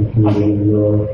الحمد لله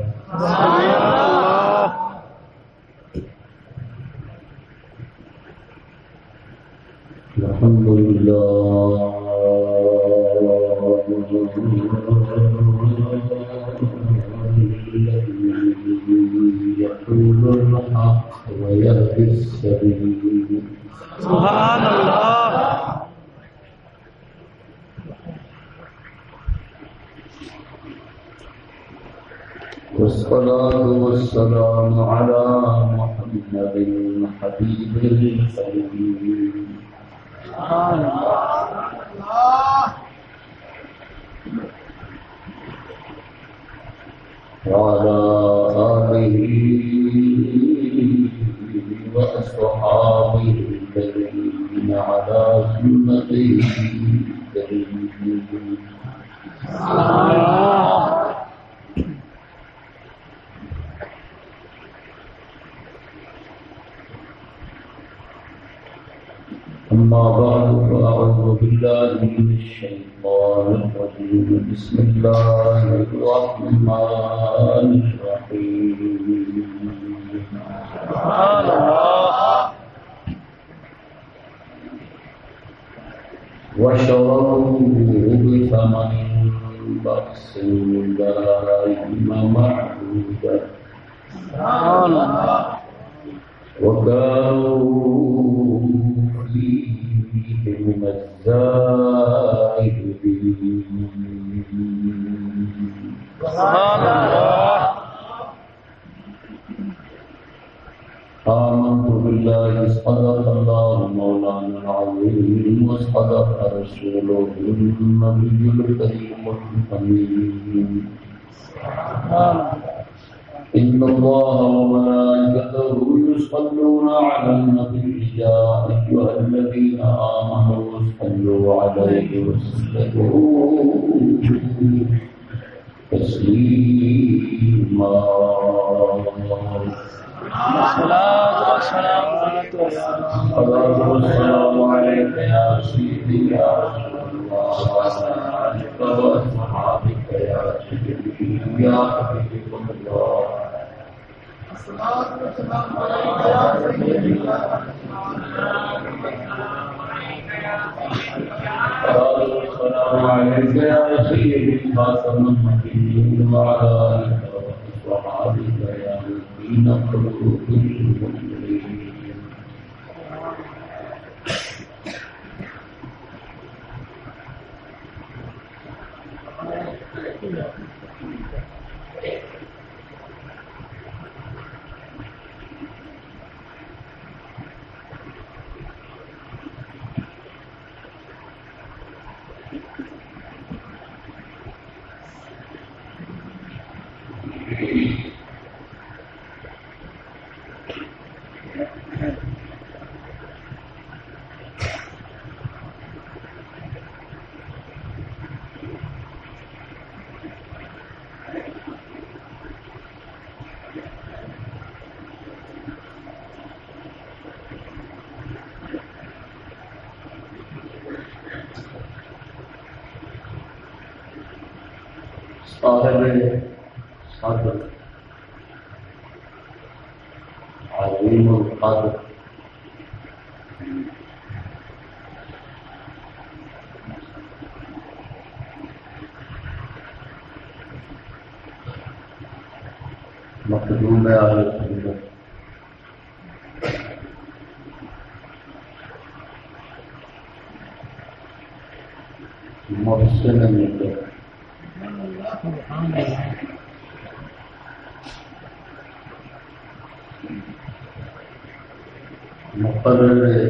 بك يا ہمارے صادق۔ عظیم القادر مخدوم آل سنت محسن رہے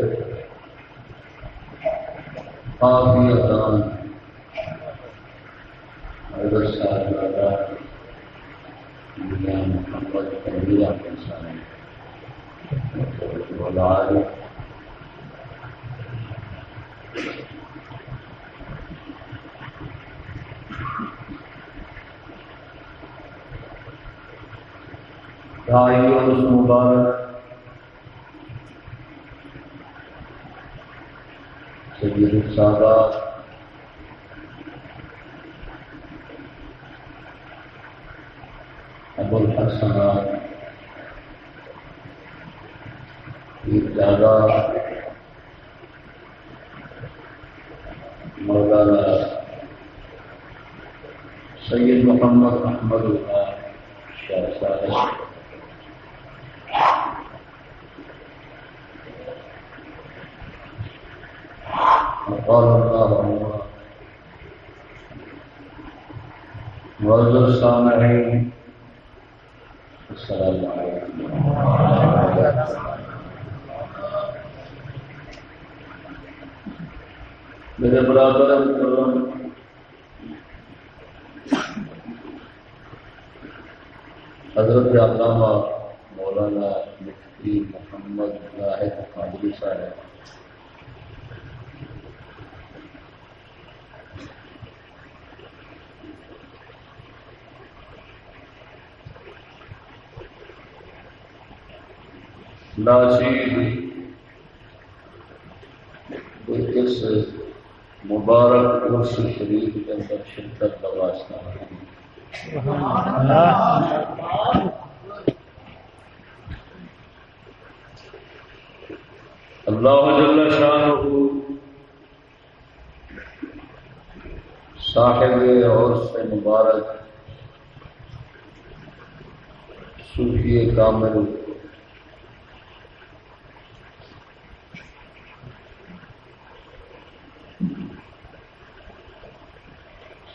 ناچیز۔ اس مبارک عرص شریف کے اندر شرکت کا واسطہ اللہ جل شاہ صاحب اور سے مبارک صوفی کامل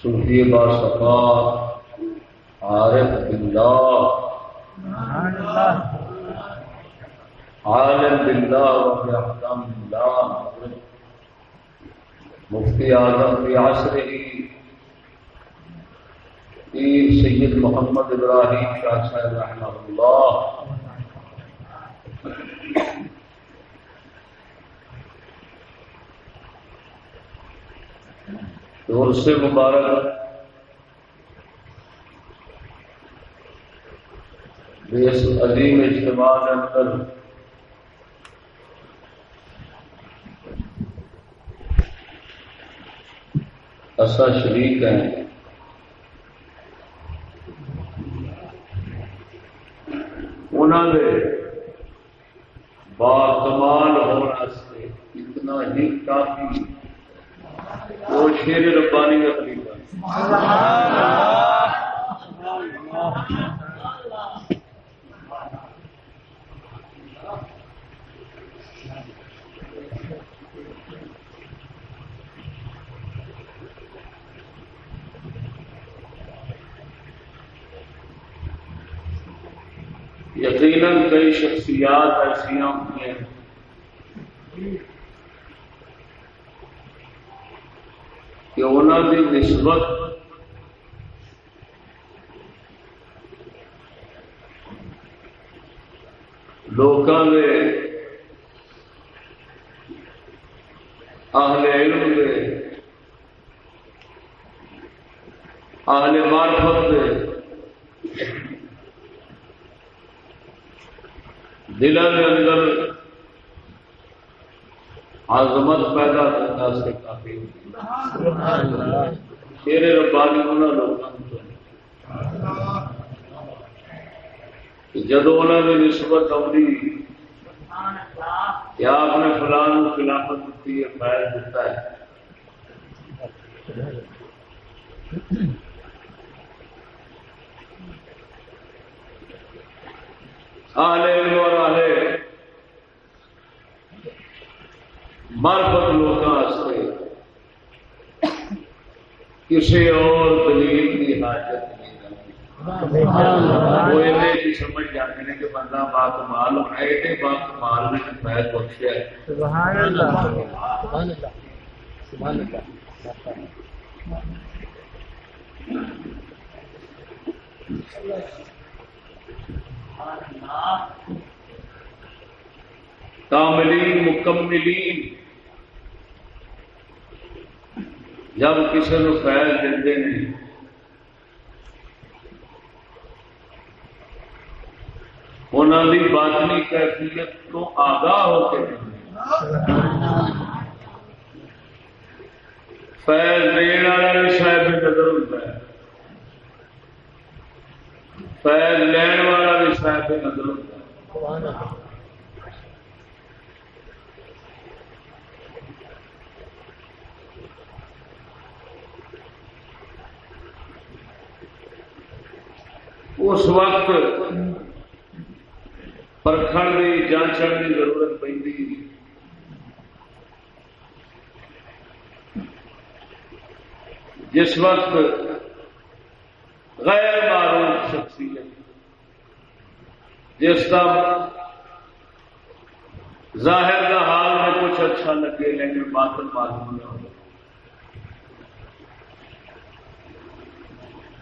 صوفی با صفا، عارف باللہ۔ عالم باللہ و باحکام اللہ مفتی اعظم فی عصرہ۔ سید محمد ابراہیم شاہ صاحب رحمہ اللہ۔ تو سے مبارک۔ اس عظیم اجتماع اندر اصا شریک ہیں انہوں نے باکمال ہونے سے اتنا ہی کافی وہ شیر ربانی کا طریقہ یقیناً کئی شخصیات ایسی ہوئی ہیں۔ کہ انہوں کی نسبت لوگوں نے اہل علم دے، اہل معرفت دے دلوں کے اندر عظمت پیدا کرنے سے کافی۔ شیر ربانی انہوں لوگوں جدو انہوں نے نسبت آئی کیا آپ نے فلان خلافت دیتی ہے فائد دیتا ہے۔ آلے اور آلے مربت لوگوں کسی اور دلیل کی حاجت نہیں سمجھ جاتے ہیں کہ بندہ بات مال ہے۔ بات مال نے فیض بخشیا کاملین مکملین۔ جب کسی کو فیض دے نہیں انہوں کی باطنی کیفیت تو آگاہ ہو کے فیض دین والا بھی شاید نظر ہوتا ہے۔ لین والا بھی نظر اس وقت پرکھن کی جانچن کی ضرورت پہ جس وقت غیر معروف شخصیت۔ جس کا ظاہر کا حال میں کچھ اچھا لگے، لیکن باطن معلوم نہ ہو۔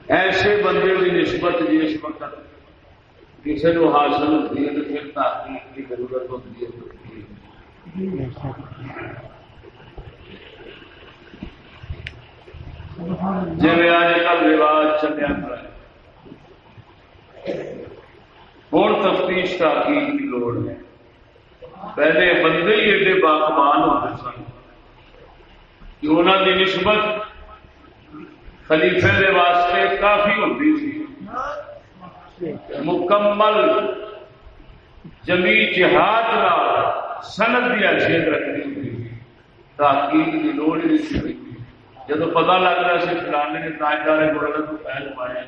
ایسے بندے کی نسبت جس وقت کسی کو حاصل ہوتی ہے تو پھر تحقیق کی ضرورت ہوتی ہے۔ جی، جی، جی۔ جی اج کل رواج چلیا ہوں تفتیش تحقیق کی لوڑ ہے۔ پہلے بندے ہی ایڈے باغبان ہوتے سن کہ انہوں کی نسبت خلیفے دے واسطے کافی ہوتی تھی۔ مکمل جمی جہاد کا سند کی حیثیت رکھنی ہوتی تحقیق کی لوڑ نہیں جب پتا لگ رہا سی فلانے نے تاجدار گولڈن کو پہل پائے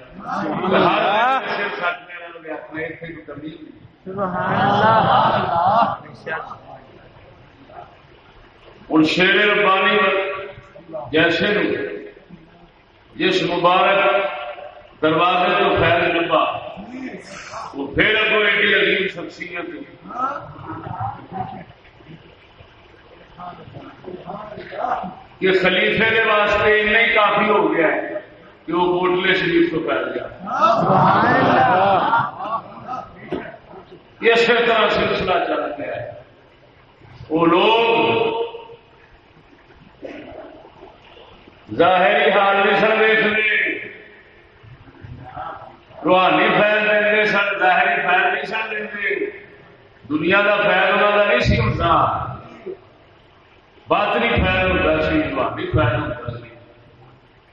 ہوں شیر ربانی جیسے جس مبارک دروازے تو خیر لبا وہ پھر اگو ایڈی عظیم شخصیت کہ خلیفے کے واسطے اتنا ہی کافی ہو گیا ہے کہ وہ کوٹلے شریف کو پھیل گیا۔ اسی طرح سلسلہ چل گیا ہے۔ وہ لوگ ظاہری حال نہیں سن دیکھ لے روحانی فیل دیں سن، ظاہری فیل نہیں سن دیں دنیا کا فیل انہوں کا نہیں سی ہوتا۔ باطنی فیل ہوتا سی۔ روحانی فیل ہوتا سی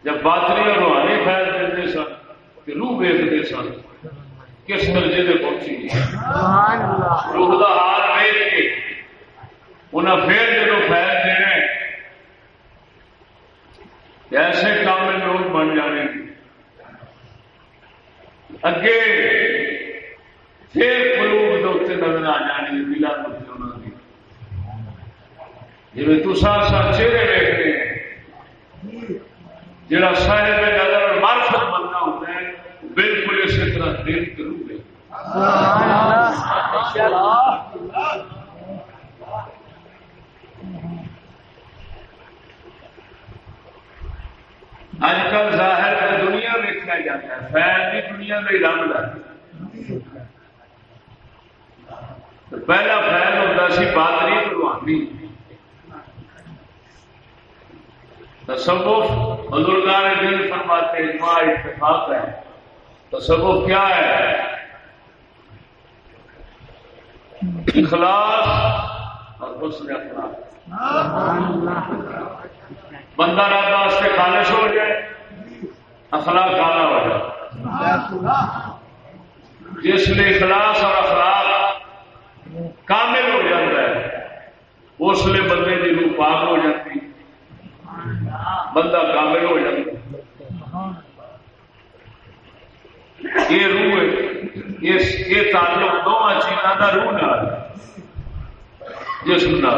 جب باطنی اور روحانی فیل دیں سن کہ روح ویکتے سن۔ کس درجے سے پہنچی؟ روح کا حال ویچ کے انہیں پھر جب فیل دینا ایسے کام میں لوگ بن جانے اگے پھر قلوب دوتے نظر آ جانے دلا دوتے جی تسا سا چہرے دیکھتے ہیں جڑا صاحب نظر مارفت بننا ہوتا ہے بالکل اسی طرح دل کروں گے اج کل ظاہر دنیا دیکھا جاتا ہے فیل بھی دنیا کا ہی رنگ ہے۔ پہلا فیل ہوتا سی بادری روحانی۔ تصوف بزرگان دین فرماتے اجماع اتفاق ہے۔ تصوف کیا ہے؟ اخلاص اور حسن اخلاق۔ بندہ رب واسطے خالص ہو جائے، اخلاق کالا ہو جائے۔ جس میں اخلاص اور اخلاق کامل ہو جاتا ہے، اس لیے بندے کی روح پاک ہو جاتی بندہ کامل ہو جاتا یہ روح ہے۔ یہ تعلق دونوں چیزوں کا روح نہ جسم نہ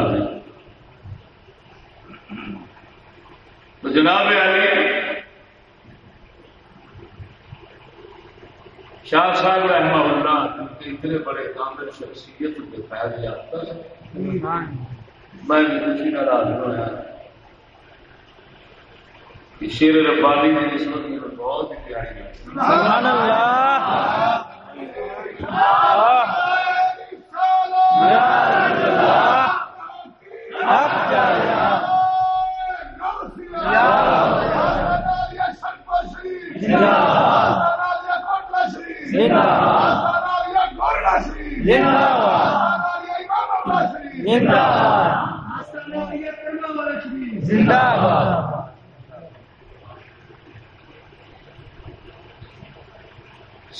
تو جناب علی، شاہ صاحب رحمہ اللہ اتنے بڑے کامل شخصیت کے فائدے یافتہ میں بھی خوشی ناراض ہوا۔ شیر ربانی کی نسبت میں بہت ہی پیاری ہے سبحان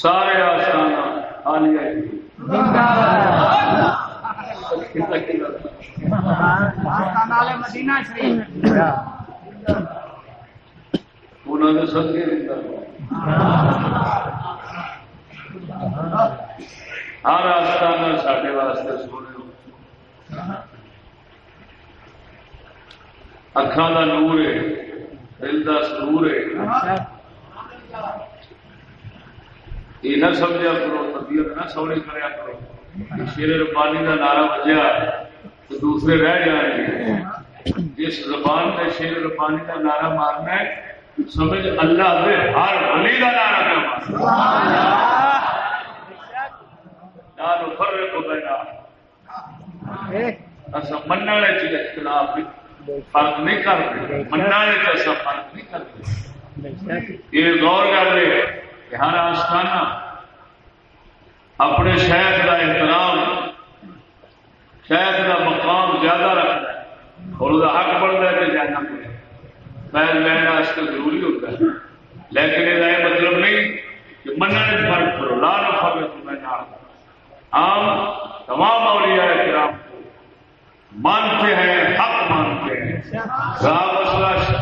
سارے آسان مدینہ شریف انہوں نے سب کے ہر آستانہ سارے واسطے سونے اکھان کا نور ہے، دل کا سرور ہے۔ یہ نہ سمجھا کرو طبیعت نہ سونی کریا کرو شیر ربانی کا نعرہ بجیا تو دوسرے رہ جائیں گے جس زبان میں شیر ربانی کا نعرہ مارنا ہے سمجھ اللہ دے ہر ولی کا نعرہ کر مارنا فرق بینا اصا چیز اختلاف فرق نہیں کرتے ایسا فرق نہیں کرتے یہ غور کر لے کہ ہر آستانہ اپنے شہر کا احترام شہر کا مقام زیادہ رکھتا ہے اور وہ حق بنتا ہے کہ جانا پڑے فیض لینا اس کا ضروری ہوتا ہے۔ لیکن یہ مطلب نہیں کہ مننے فرق کرو لال فرق تمہیں نہ عام تمام اولیاء کرام کو مانتے ہیں حق مانتے ہیں۔ مسئلہ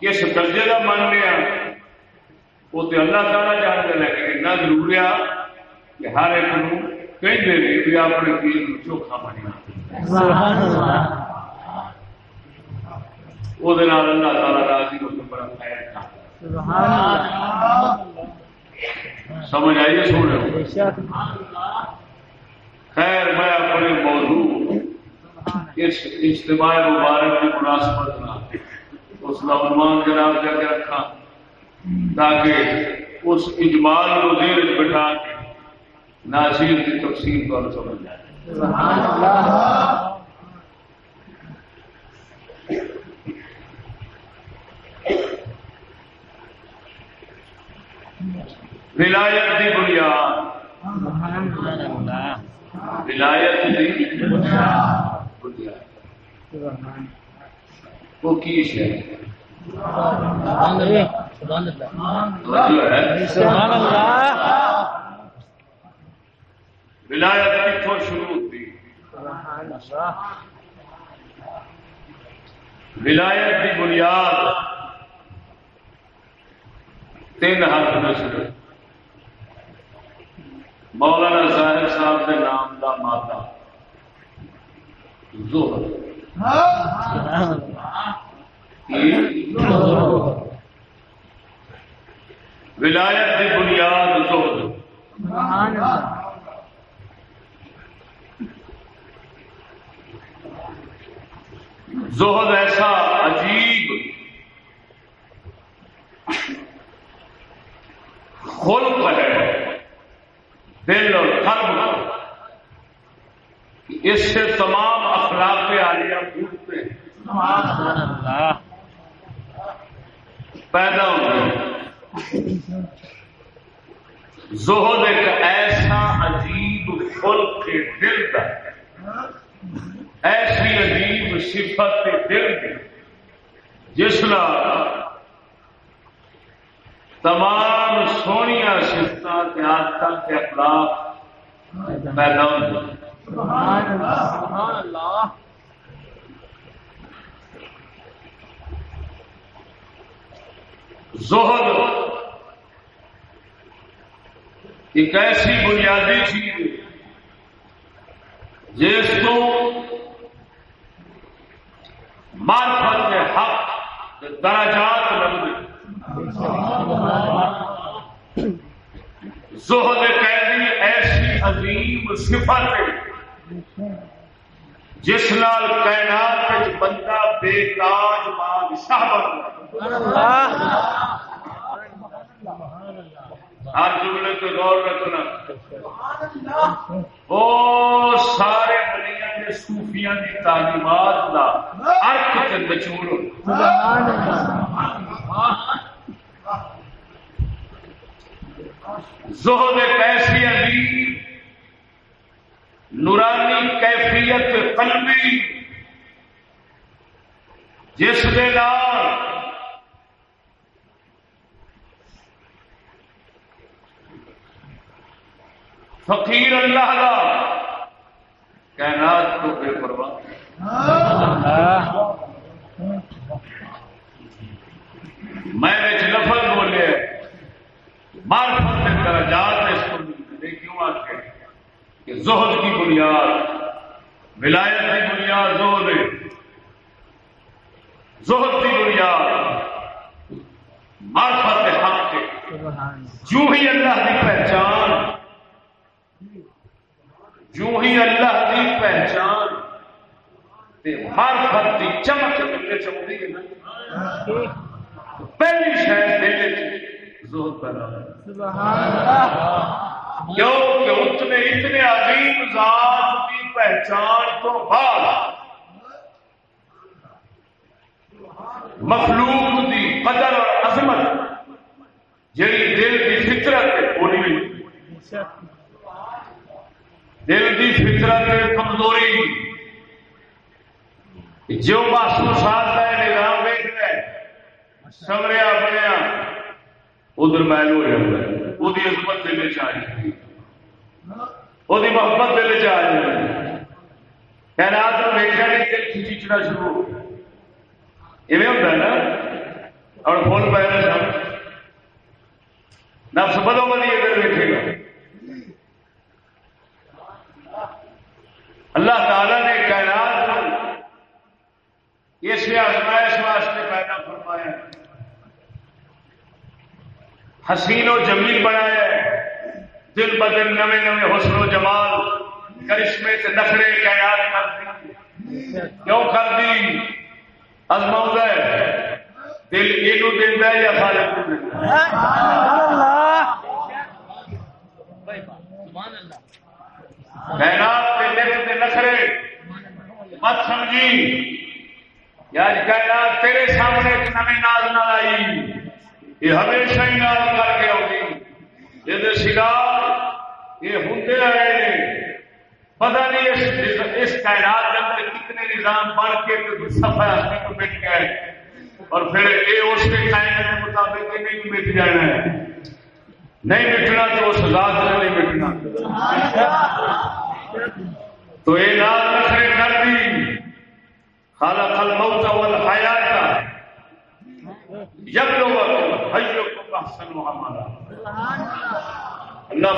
کس درجے کا ماننے ہیں؟ وہ تو اللہ تعالیٰ جانتے لیکن اتنا ضرور ہے کہ ہر ایک کہیں دے رہی بھی اپنے دین چوکھا بنیا وہ اللہ تعالیٰ راضی ہو بڑا خیر تھا سمجھ آئیے رہے خیر میں اپنے موضوع اس اجتماع مبارک کی مناسبت نہ اس کا عنوان جناب کر کے رکھا تاکہ اس اجمال کو دیر بٹھا کے ناصیر کی تقسیم پر سمجھ جائے ولایت کی بنیاد۔ ولایت کی بنیاد۔ وہ کی شہر ہے ولایت کتوں شروع ہوتی ولایت کی بنیاد تین ہاتھ میں شروع مولانا ظاہر صاحب کے نام کا ماتا زہر ولایت کی بنیاد زہر زہد ایسا عجیب خلق ہے، دل اور قلب اس سے تمام اخلاق عالیہ پوچھتے ہیں۔ اللہ۔ پیدا ہوتے زہد ایک ایسا عجیب خلق کے دل کا ایسی عجیب صفت کے دل کی جس کا تمام سونیا سفت آدت کے اخلاق پیدا ہوتے زہد ایک ایسی بنیادی چیز جس کو مارفت کے حق درجات لگتے زہد قیدی ایسی عظیم صفت ہے۔ جس نال کائنات بندہ بے تاج بادشاہ بن ہر جملے تو غور رکھنا۔ وہ سارے بلیاں کے صوفیاں کی تعلیمات کا ارک کے نچوڑ زہد ایک ایسی عظیم نورانی کیفیت قلبی، جس کے نام فقیر اللہ کا، کائنات کو بے پرواہ۔ میں لفظ بولے مارفت درجات اس کو ملتے ہیں کیوں آتے ہیں کہ زہد کی بنیاد، ولایت کی بنیاد زہد ہے۔ زہد کی بنیاد معرفت حق ہے۔ جو ہی اللہ کی پہچان، جو ہی اللہ کی پہچان ہر فرد کی چمک ملے چمکتی ہے نا۔ پہلی شاید دل زہد پیدا کیوں کہ اتنے اتنے عظیم ذات کی پہچان تو بعد مخلوق دی قدر اور عظمت، جیڑی دل کی فطرت ہے، وہ نہیں دل کی فطرت ہے، کمزوری۔ جو محسوسات ہے، نظام ویک ہے، سمریا بنیا، ادھر محل ہو جاتا ہے وہ عظمت دل چ آ وہ محبت دل چ آ جاتی خیرات نہیں دل کھچنا شروع ہو گیا ایویں ہوتا ہے نا اور فون پہ سب نفس بدو بدی ادھر دیکھے گا اللہ تعالی نے کائنات اس آزمائش واسطے پیدا فرمایا حسین و جمیل بنایا دل بدل نوے نوے حسن و جمال، کرشمے سے نخرے کائنات کر دی۔ کیوں کر دی؟ ازما دل یہ دینا یا خالق کو دینا کائنات کے لکھ کے نخرے۔ مت سمجھی۔ یا کائنات تیرے سامنے ایک نمی ناز نہ آئی۔ یہ ہمیشہ ہی ناز کر کے ہوگی یہ شکار یہ ہوتے رہے ہیں۔ پتہ نہیں اس اس کائنات کے اندر کتنے نظام بن کے سفر آدمی کو مٹ گئے اور پھر یہ اس کے قائم کے مطابق یہ نہیں مٹ جانا ہے۔ نہیں مٹنا تو اس ذات سے نہیں مٹنا۔ تو یہ نام نخرے کر دی خالق الموت والحیات۔ یبلو حیکم احسن محمد اللہ۔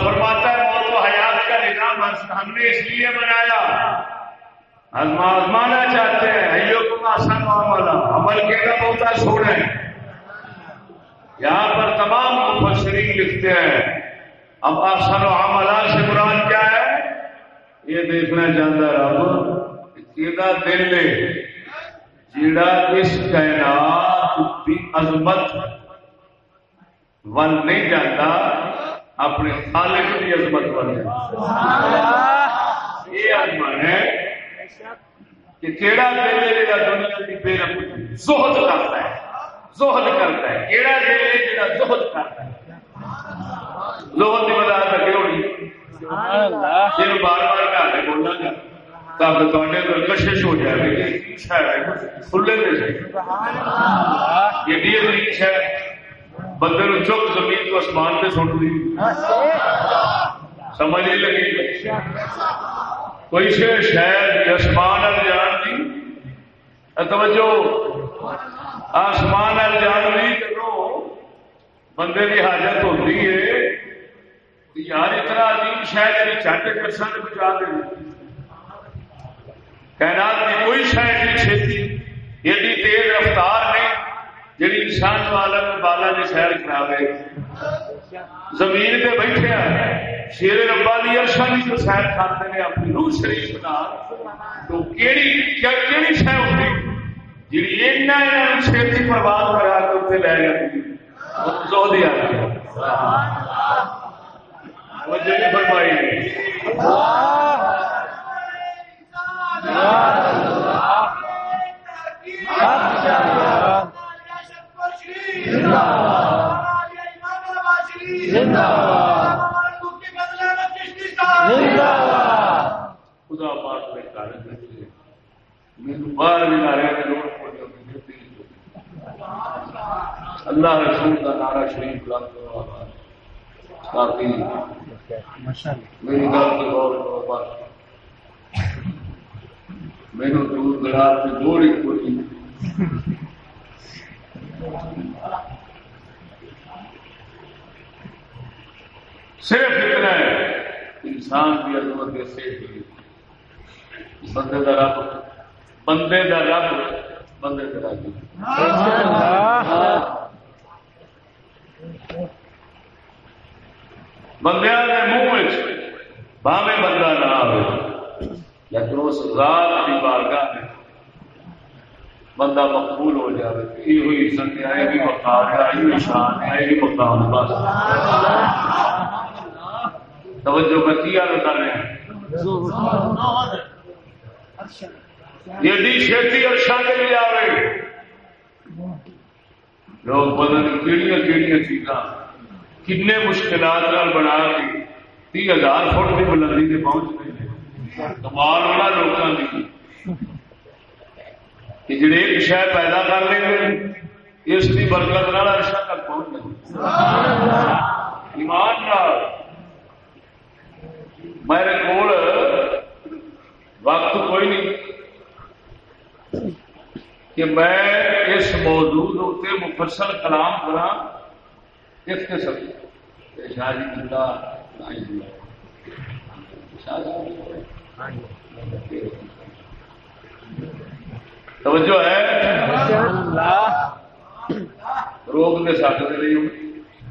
فرماتا ہے موت و حیات کا نظام ہم نے اس لیے بنایا۔ آزمانا چاہتے ہیں حیکم احسن محمد عمل کے کا بہت ہے یہاں پر تمام مفسرین لکھتے ہیں اب احسن و عملہ سے مراد کیا ہے؟ یہ دیکھنا چاہتا رب یہ دل ہے جڑا اس کائنات کی عظمت ول نہیں جاتا اپنے خالق کی عظمت ول یہ آزمان ہے کہ کیڑا دل جا دنیا کی بے رب زہد کرتا ہے۔ زہد کرتا ہے۔ کیڑا دل ہے جا زہد کرتا ہے۔ زہد کی وجہ سے ہوئی جن بار بار میں بولنا گا تھوڑے کو کشش ہو جائے گی کھلے دے۔ یہ بھی ریچ ہے۔ بندے نو چک زمین کو آسمان پہ سٹ دی۔ سمجھ نہیں لگی؟ کوئی سے شاید آسمان ال جان دی؟ توجہ۔ آسمان ال جان دی کرو بندے کی حاجت ہوتی ہے یار اتنا عظیم شاید چٹ کرسا نے بچا دے۔ کائنات کی کوئی شاید نہیں چھتی۔ ایڈی تیز رفتار نہیں۔ جی انسان والا بالا جی سیر کرا زمین پہ بیٹھے ہیں. شیر ربا دی بھی تو سیر کرتے ہیں. اپنی روح شریف بنا. تو کیڑی کیا کیڑی شہ ہوتی؟ جی ایسا یہاں چھتی برباد کرا کے اتنے لے جاتی. دیا وجہ فرمائی. خدا پاک نے میرے باہر بھی لوڑ اللہ رسول کا نعرہ شریف میری گل کے غور کرو بس میرے دور دراز سے دوڑ ہی کوئی صرف اتنا ہے۔ انسان کی عظمت سے بندے کا رب، بندے کا رب، بندے کا رب۔ بندے کے منہ باہیں بندہ نہ آئے لیکن اس ذات کی بارگاہ میں بندہ مقبول ہو جائے یہ ہوئی عزت ہے یہ بھی مقام ہے یہ بھی شان ہے یہ بھی مقام بس توجہ میں کیا کر رہے ہیں یہ چھیتی اور شان بھی آ رہے لوگ پتہ نہیں کہڑی کہڑی چیزاں کن مشکلات بنا کے تی ہزار فٹ کی بلندی سے پہنچ گئے کمال والا لوگوں کی جڑے ایک شہ پیدا کر لیں گے اس کی برکت نال عرشا تک پہنچ جائے ایمان نال۔ میرے کول وقت کوئی نہیں کہ میں اس موضوع اتنے مفصل کلام کرا کس کے سب شاہ جی بندہ توجہ ہے؟ روک دے سکتے نہیں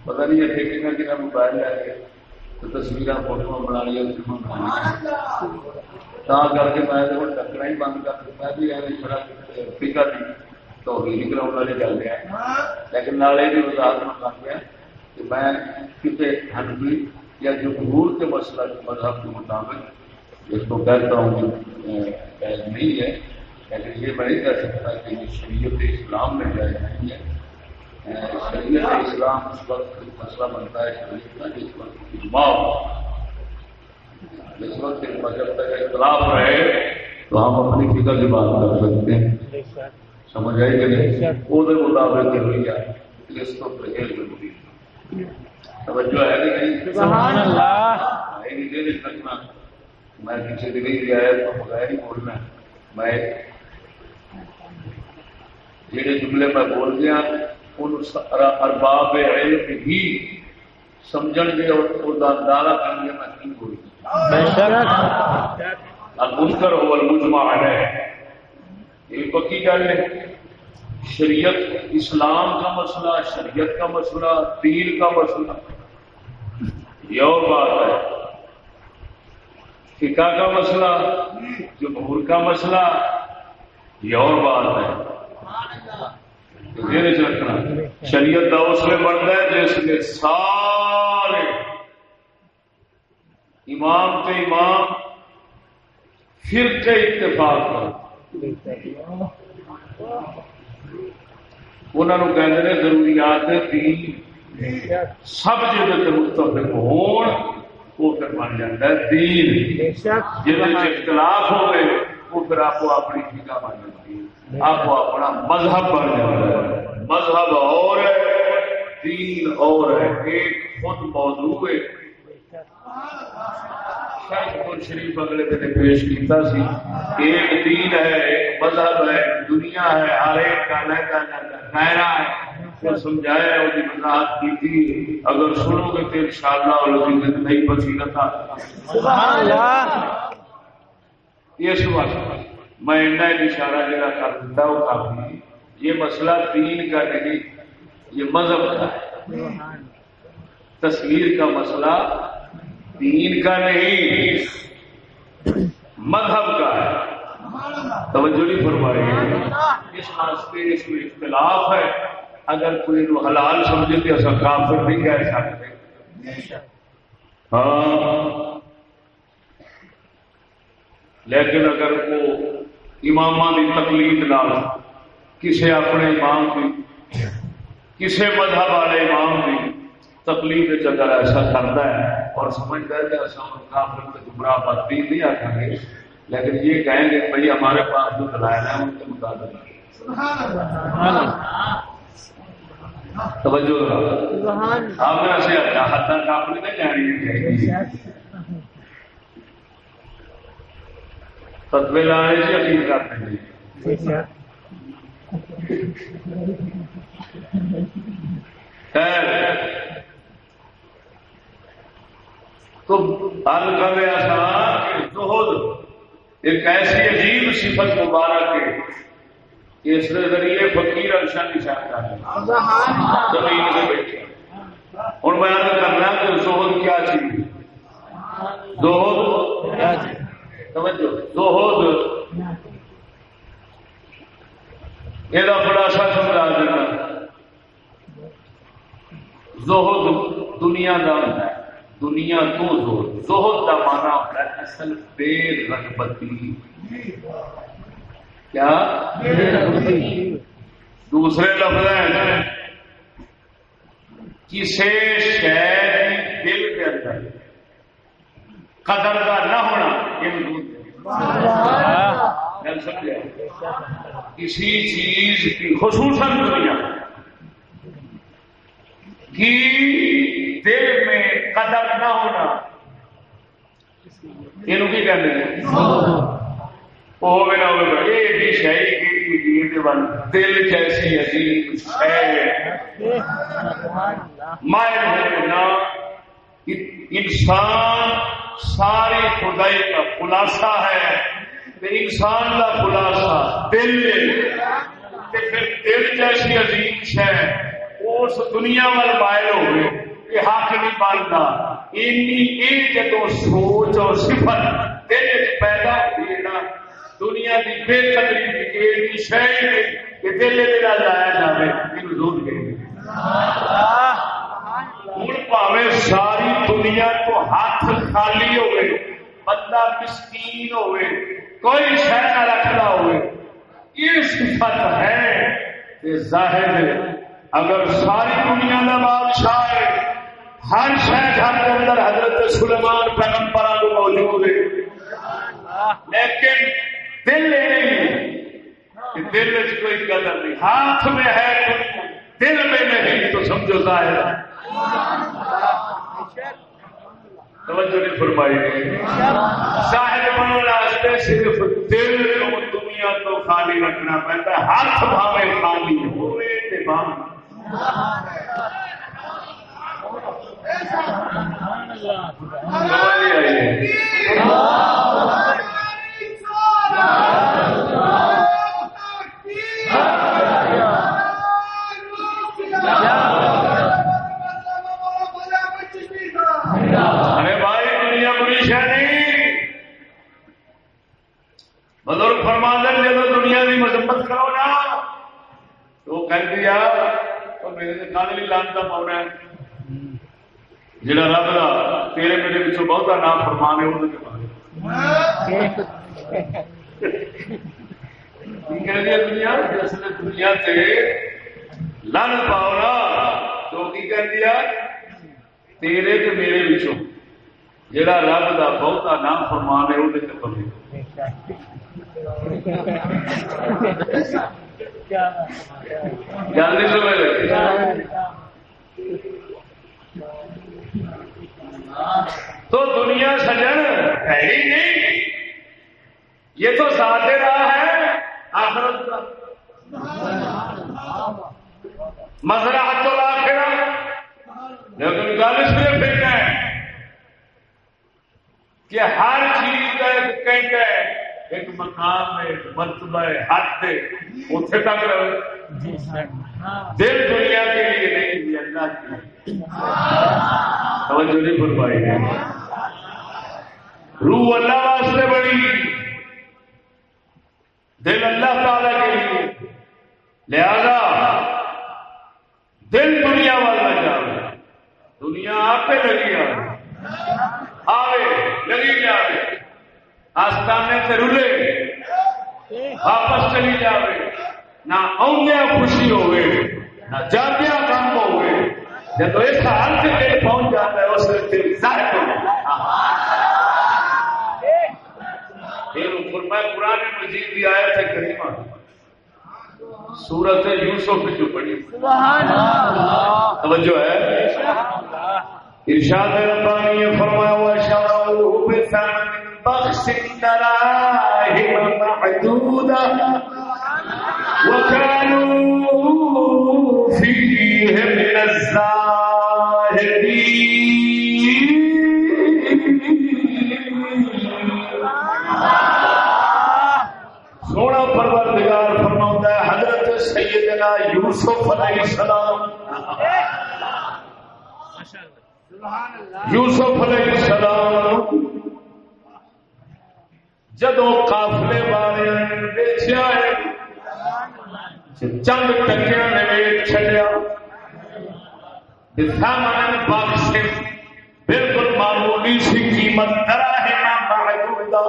پتا نہیں اتنے کہنا کہنا موبائل لے کے۔ تصویر فوٹو بنا لیا کر کے میں ٹکرا ہی بند کر میں بھی تھوڑا فکر نہیں تو ہی کراؤ والے چل رہا ہے لیکن نالے کی وضاحت میں کر گیا کہ میں کسی ہنبی یا جمہور کے مسئلہ مذہب کے مطابق اس کو کہتا ہوں نہیں ہے۔ لیکن یہ میں نہیں کہہ سکتا کہ شریعت اسلام میں جائے نہیں ہے۔ شریعت اسلام اس وقت مسئلہ بنتا ہے شریعت کا جس وقت اجماع جس وقت جب تک اختلاف رہے تو ہم اپنی فکر کی بات کر سکتے ہیں۔ سمجھ آئی کہ نہیں؟ وہ مطابق رویہ اس کو پرہیز ضروری توجہ ہے کہ نہیں؟ میں کسی گیا ہے تو بغیر ہی بولنا میں جہے جملے میں بول گیا ارباب علم ہی سمجھ گے اور اندازہ کر گے میں کی بول منکر ہو المجمع ہے۔ یہ پکی گل ہے؟ شریعت اسلام کا مسئلہ شریعت کا مسئلہ دین کا مسئلہ۔ یہ اور بات ہے۔ فقہ کا مسئلہ جمہور کا مسئلہ۔ یہ اور بات ہے۔ رکھنا۔ شریعت کا اس میں بنتا ہے جس کے سارے امام کے امام پھر کے اتفاق کر انہوں کہتے ہیں ضروریات دین سب جگہ متفق ہون وہ پھر بن جاتا ہے دین۔ جہاں اختلاف ہو گئے وہ پھر آپ کو اپنی فکا بن جاتی ہے۔ آپ کو اپنا مذہب بن جاتا ہے مذہب اور ہے دین اور ہے۔ ایک خود موضوع ہے۔ شریف اگلے دن پیش کیتا سی۔ ایک دین ہے ایک مذہب ہے دنیا ہے ہر ایک کا دائرہ ہے۔ سمجھایا ہے وضاحت کی تھی اگر سنو گے تو اللہ نہیں بچی رہتا۔ اس وقت میں اشارہ جگہ کر دیتا وہ کافی، یہ مسئلہ دین کا نہیں، یہ مذہب کا ہے۔ تصویر کا مسئلہ دین کا نہیں، مذہب کا ہے۔ توجہ نہیں فرمائی۔ اس واسطے اس میں اختلاف ہے۔ اگر کوئی حلال سمجھے تو ایسا کافر نہیں کہہ سکتے۔ ہاں۔ لیکن اگر وہ امام کی تکلیف نال کسی اپنے امام کی کسی مذہب والے امام کی تکلیف اگر ایسا کرتا ہے اور سمجھتا ہے کہ ایسا کافر گمراہ بدتی نہیں آتا گے لیکن یہ کہیں گے بھائی ہمارے پاس جو دلائل ہیں ان کے مطابق توجہ آپ نے ایسے حد تک نہیں جانی چاہیے فتوے لانے سے یقین کرتے ہیں تو حل کر آسان زہد، ایک ایسی عجیب صفت مبارک ہے کہ اس کے ذریعے فقیر ارشا نشان کر زمین سے بیٹھے ہوں بیان کرنا کہ زہد کیا چیز زہد کیا چیز؟ توجہ زہد یہ خلاصہ اچھا سمجھا دینا زہد دنیا دار ہے۔ دنیا تو زہد۔ زہد کا مانا ہوتا ہے اصل بے رغبتی۔ کیا؟ دوسرے لفظ ہیں۔ کسی شہر دل کے اندر قدر کا نہ ہونا یہ سمجھا۔ کسی چیز کی خصوصاً دنیا۔ کی دل میں قدر نہ ہونا۔ یہ کہتے ہیں دل جیسی مائل ہونا انسان ساری خدائی کا خلاصہ ہے۔ انسان کا خلاصہ دل پھر دل جیسی عظیم ہے۔ اس دنیا وال مائل ہوئے یہ حق نہیں بنتا جدو سوچ اور صفت دل پیدا ہوئی نا، دنیا کی بے قدری شہر کہ دل لایا جائے یہ ضرور گئے ہوں پاوے ساری دنیا کو ہاتھ خالی ہوئے بندہ مسکین ہوئے کوئی شہ نہ رکھنا ہوئے یہ صفت ہے کہ ظاہر اگر ساری دنیا کا بادشاہ ہے ہر شہر گھر کے اندر حضرت سلیمان پیغمبر کو موجود ہے لیکن دل نہیں دل کوئی قدر نہیں ہاتھ میں ہے دل میں نہیں تو سمجھو ظاہر ہے توجہ نہیں فرمائی ظاہر بننے واسطے صرف دل کو دنیا تو خالی رکھنا پڑتا ہے، ہاتھ بھاوے خالی ہوئے اللہ اکبر اللہ۔ ارے بزرگ فرماندر جب دنیا کی مذمت کرو نا تو کہہ دیا تو میرے کھانے لانتا پاؤنا جڑا رب کا تیرے میرے پیچھوں بہت نام فرمان ہے وہ دنیا دنیا سے لن پاؤ نا تو کی کہہ دیا تیرے تو میرے پچھوں جڑا رب کا بہت نام فرمان ہے وہ پلے جلدی سمجھ تو دنیا سجن ہے ہی نہیں۔ یہ تو سادے راہ ہے۔ آخرت کا۔ مزرا تو آخر لیکن گل اس لیے پھر ہے کہ ہر چیز کا ایک کہیں ہے ایک مقام ہے، مرتبہ ہے حد ہے اتنے تک رہے دل دنیا کے لیے نہیں اللہ کے توجہ نہیں فرمائی ہے۔ روح اللہ واسطے بڑی۔ دل اللہ تعالی کے لیے۔ لہذا دل دنیا والا جاؤ۔ دنیا آپ لگی آئے آئے لگی جائے آستانے سے رلے واپس چلی جائے نہ آدھا خوشی ہوئے نہ جاندیا کام ہوئے جب اس حال سے دل پہنچ جاتا ہے اس دل ظاہر ہو پرانے مجید بھی آیا تھا کریمہ سورت یوسف جو پڑھی توجہ ہے ارشاد ربانی فرمایا ہوا شرعوه وأحسن ملاهم معدودة وكانوا فيه من سونا پروردگار فرماتا ہے حضرت سیدنا یوسف علیہ السلام۔ یوسف علیہ السلام جدو قافلے والے بیچیا ہے چند ٹکیا نے ویٹ چلیا بخش بالکل معمولی سی قیمت کرا ہے نہ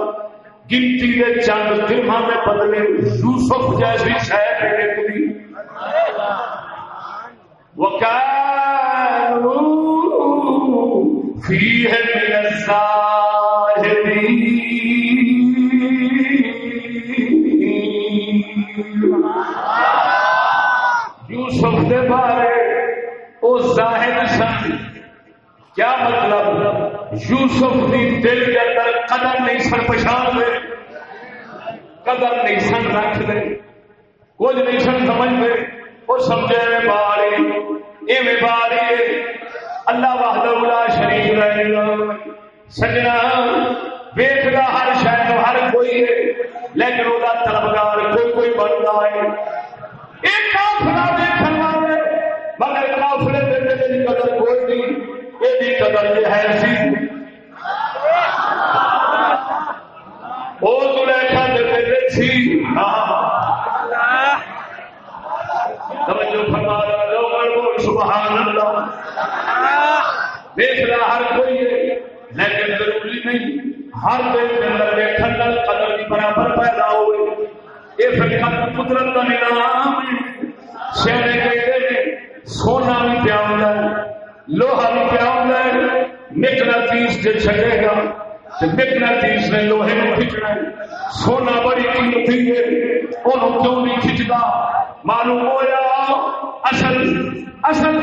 گنتی کے چند درما میں بدلے یوسف جیسی شہر نکلی وکالو فی ہے یوسف دے بارے او ظاہر سن کیا مطلب؟ یوسف کی دل کے اندر قدر نہیں سن پچھان دے قدر نہیں سن رکھ دے، کچھ نہیں سن سمجھ دے۔ وہ سمجھے میں باری اے باری اللہ وحدہ لا شریف رہے گا۔ سجنا ویخلا ہر شہر ہر کوئی ہے، لیکن وہ طلبگار کوئی کوئی بنتا ہے ایک قدر کوئی نہیں، یہ قدر جو ہے سی وہ زلیخا دے سی توجہ فرما سبحان اللہ۔ ہر کوئی ہے، لیکن ضروری نہیں، ہر دل کے اندر دیکھنے قدر برابر پیدا ہوئے یہ فرقہ قدرت کا نظام شہر کہتے سونا بھی پیا ہے لوہا بھی پیا ہے مکنا تیس جو چلے گا مکنا تیس نے لوہے کو کھچنا سونا بڑی قیمتی ہے انہوں کیوں نہیں کھچتا؟ معلوم ہوا اصل اصل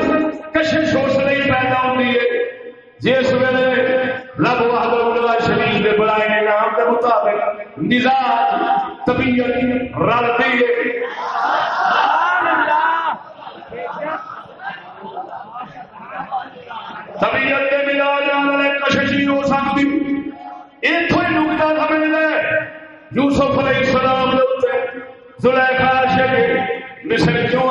کشش اس لیے پیدا ہوتی ہے۔ جس ویلے رب بہادر شریف کے بڑائے نام کے مطابق مزاج طبیعت رلتی ہے۔ طبیعت کے ملا جانے والے کشش نہیں ہو سکتی اتو ہی نکتا سمجھنا یوسف علیہ السلام زلیخا عاشق مصر کیوں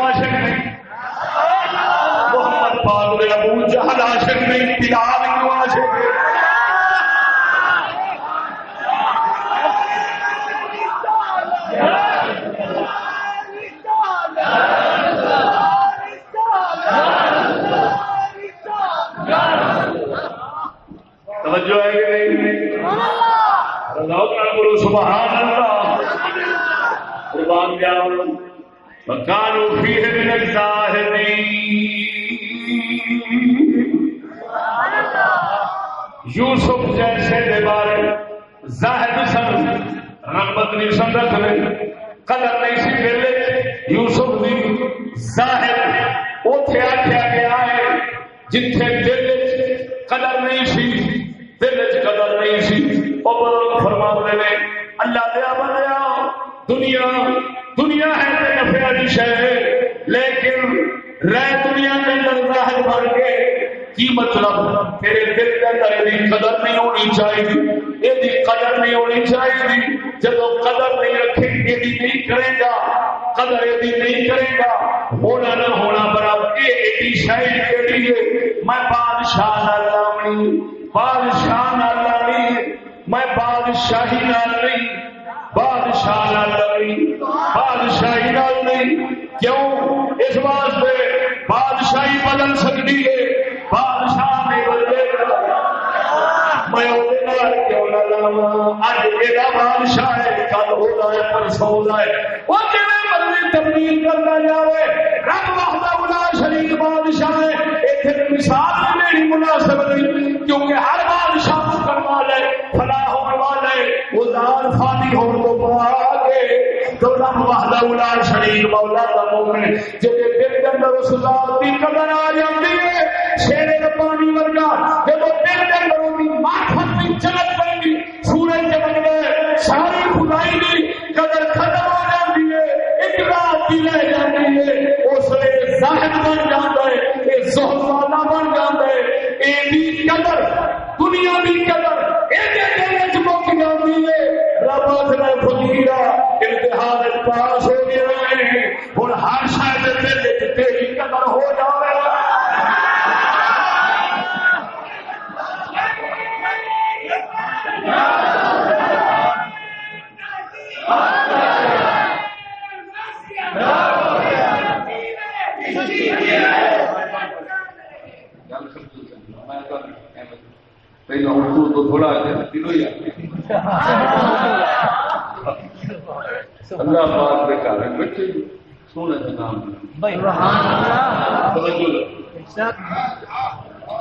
مولا کا دل کے اندر اس ذات کی قدر آ جاتی ہے شیر پانی ورگا جب وہ دل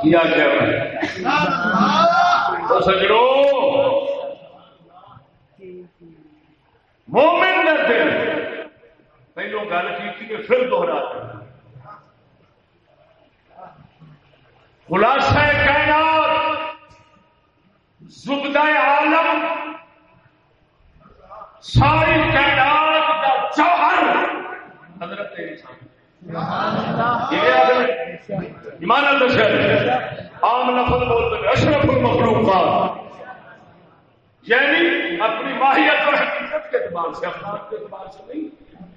کیا کیا سجڑو۔ مومن نے دل پہلو گل کی پھر دوہرا خلاصہ کائنات، زبدہ عالم، ساری کائنات کا جوہر حضرت انسان۔ ایمان الشر عام لفظ بولتے اشرف المخلوقات یعنی اپنی ماہیت اور حقیقت کے اعتبار سے افراد کے اعتبار سے نہیں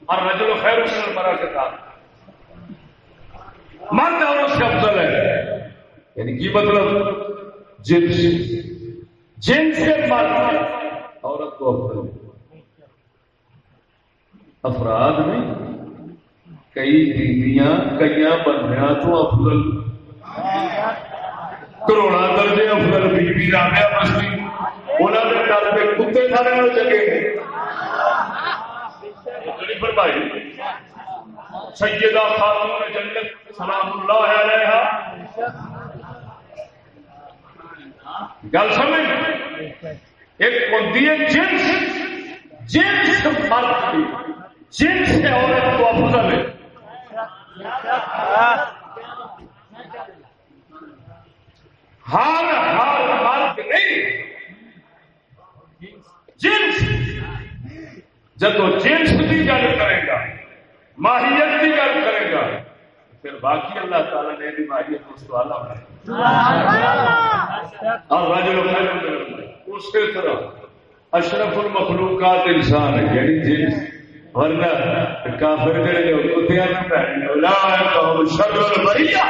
اور رجل و خیر من المرا کے ساتھ۔ مرد اور اس سے افضل ہے۔ یعنی کی مطلب؟ جنس۔ جن سے مرد عورت کو افضل افراد نہیں۔ کئی بیویاں کئی بندیاں تو افضل۔ کروڑا درجے افضل بیوی رابع مستی۔ انہوں نے ڈر کے کتے سارے چلے فرمائی سیدہ خاتون جنت سلام اللہ علیہ۔ گل سمجھ؟ ایک ہوتی ہے جنس۔ جنس مرد کی جنس عورت کو افضل ہے۔ ہر ہر مرد نہیں۔ جنس۔ جب جنس کی گل کرے گا ماہیت کی گل کرے گا پھر باقی اللہ تعالیٰ نے بھی ماہیت کو سوال اور اسی طرح اشرف المخلوقات انسان ہے یعنی جنس۔ ورنہ کافر جڑے نہ شر البریہ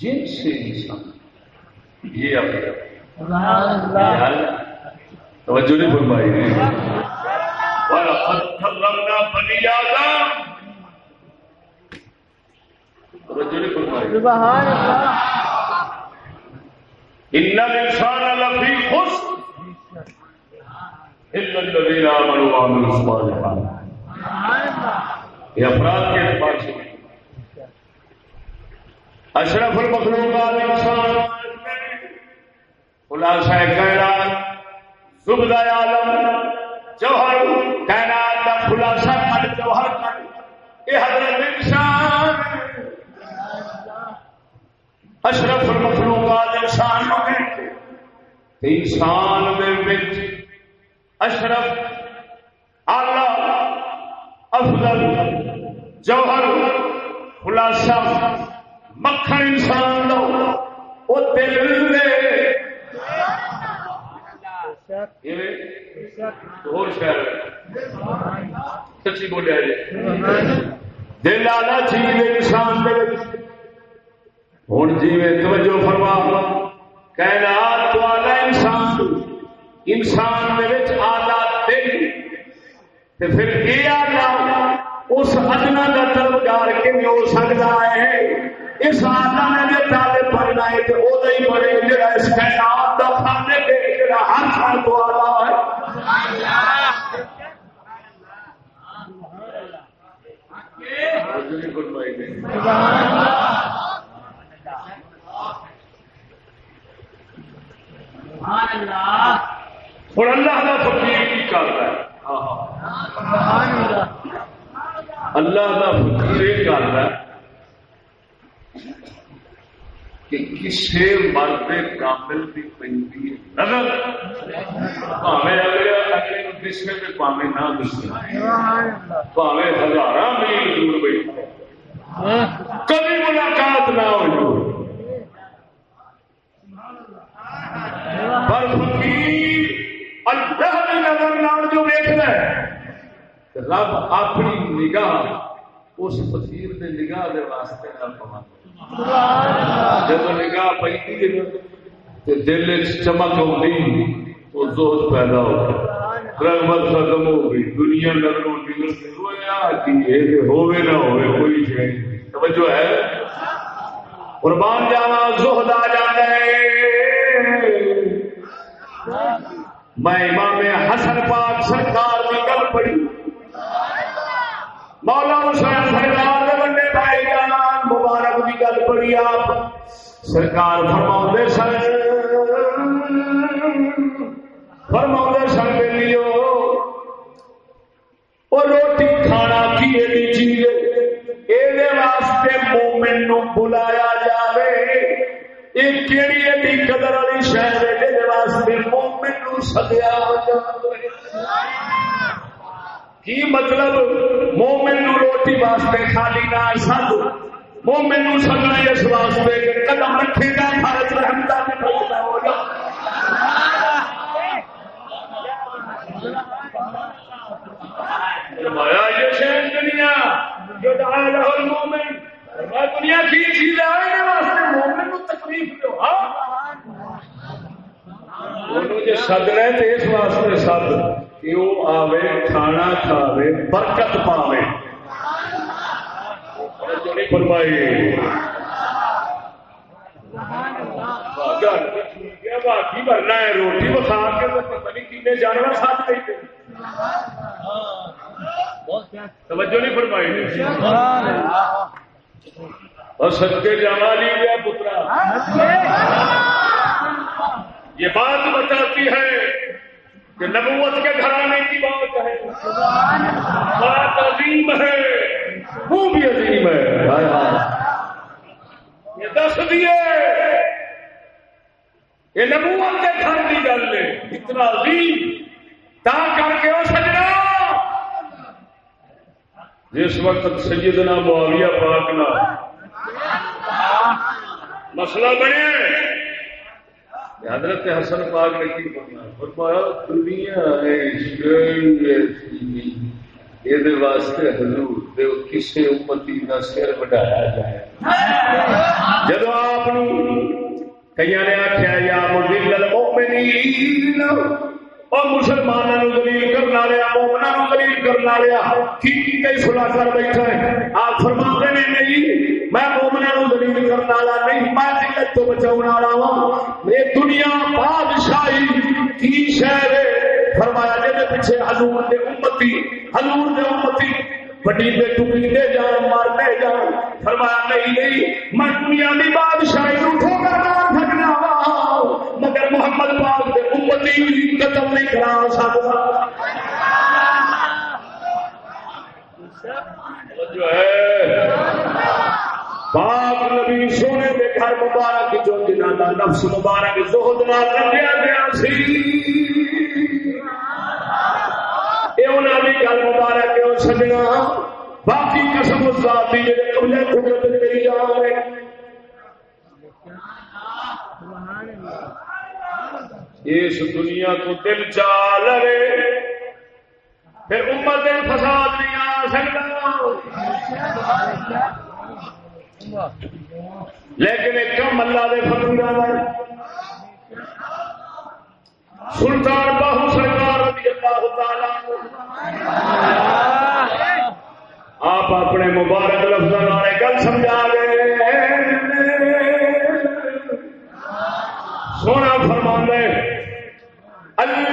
جن سے انسان یہ اب توجہ نہیں فرمائی۔ ہے وَلَقَدْ كَرَّمْنَا بَنِي آدَمَ۔ توجہ نہیں فرمائی سبحان اللہ۔ ان الانسان لفی خسر۔ الا الذين امنوا وعملوا الصالحات۔ یہ افراد کے سے۔ اشرف المخلوقات انسان۔ خلاصہ کائنات زبدہ عالم جوہر کائنات کا خلاصہ جوہر یہ حضرت انسان۔ اشرف المخلوقات انسان میں انسان میں وچ اشرف اعلی افضل، جوہر، خلاصہ، مکھن انسان لو وہ دل دے۔ اور شہر۔ سچی بولیا جی دل آلہ چیز انسان دے ہوں جی میں توجہ فرما۔ کائنات تو آلہ انسان انسان میں آلہ دل۔ تے پھر یہ آلہ؟ اس ادنا کا طلبگار کے ہو سکتا ہے؟ اس آلہ میں جو تالے پڑھنا ہے تو وہ ہی بڑے جڑا اس کائنات کا کے جڑا ہر سال آلہ ہے۔ اللہ۔ کا فقیر کی کرتا ہے۔ اللہ۔ کا فقیر یہ کرتا ہے کہ کسی مرد کامل کی پہنتی نظر۔ پاوے اگلے اگلے کو دسے پاوے نہ دسے۔ پاوے ہزار میل دور بیٹھے۔ کبھی ملاقات نہ ہو پر فقیر اللہ کی نظر نال جو ویکھنا ہے رب اپنی نگاہ اس فقیر دے نگاہ دے واسطے نہ پوا جب نگاہ پی دل چمک آتی تو زہد پیدا ہو رغبت ختم ہو گئی۔ دنیا نظروں کی ہوئے نہ ہوئے کوئی شے توجہ ہے؟ قربان جانا زہد آ جانا ہے۔ میں امام حسن پاک سرکار کی گل پڑھی۔ مولا حسین سرکار کے بندے پائے جانا مبارک کی گل پڑھی آپ۔ سرکار فرما سن فرما سن کے لیے وہ روٹی کھانا کی چیز یہ واسطے مومن نو بلایا جائے یہ کہڑی ایڈی قدر والی شہر سدیا کی مطلب مومن نو روٹی واسطے خالی نہ سد مومن نو سدنا اس واسطے کہ قدم رکھے گا فرض رحمتا میں پیدا ہوگا فرمایا یہ شہر دنیا جو ڈال رہا مومن دنیا کی چیز ہے واسطے مومن کو تکلیف دو سد رہے تو اس واسطے سد کہ وہ آوے، کھانا کھاوے، برکت پاوے۔ فرمائی۔ باقی بننا ہے؟ روٹی بخا کے پتہ نہیں کنے جانور ساتھ نہیں توجہ نہیں فرمائی۔ اور سچ کے جانا لی گیا، پترا۔ یہ بات بتاتی ہے کہ نبوت کے گھرانے کی بات ہے۔ بات عظیم ہے۔ وہ بھی عظیم ہے۔ یہ دس دیے۔ یہ نبوت کے گھر کی گل ہے۔ اتنا عظیم۔ تا کر کے وہ سجنا۔ جس وقت سیدنا معاویہ پاک نہ۔ مسئلہ بنے۔ حضرت حسن پاک نے کی فرمایا؟ دنیا یہ واسطے حضور کسی امتی کا سر بڑھایا جائے۔ جب آپ کئی نے آخیا یا مدل المؤمنین اور مسلمانوں دلیل کرنا لیا مومنا دلیل کرنا لیا کی کئی سلا بیٹھا ہے؟ آپ فرما نے نہیں۔ میں مومنا دلیل کرنا والا نہیں میں دلت تو بچاؤ والا ہوں یہ دنیا بادشاہی کی شہر فرمایا جی پیچھے حضور دے امتی، حضور دے امتی بڑی دے ٹکڑی دے جان مارتے جان۔ فرمایا نہیں نہیں، میں دنیا کی بادشاہی اٹھو کر مار سکنا مگر محمد پاک دے امتی قتل نہیں کرا سکتا۔ جو ہے۔ پاک نبی سونے دے گھر مبارک جو جنہ کا نفس مبارک زہد نال رکھا گیا سی۔ انہوں نے گل مبارک ہے سجنا باقی قسم ذاتی جڑے قبلے قدرت میری جا رہے اس دنیا کو دل چال رہے پھر امت فساد نہیں آ سکتا۔ لیکن ایک کم اللہ دے فضل سلطان باہو سرکار رضی اللہ تعالی آپ اپنے مبارک لفظ گل سمجھا گئے سونا فرما اللہ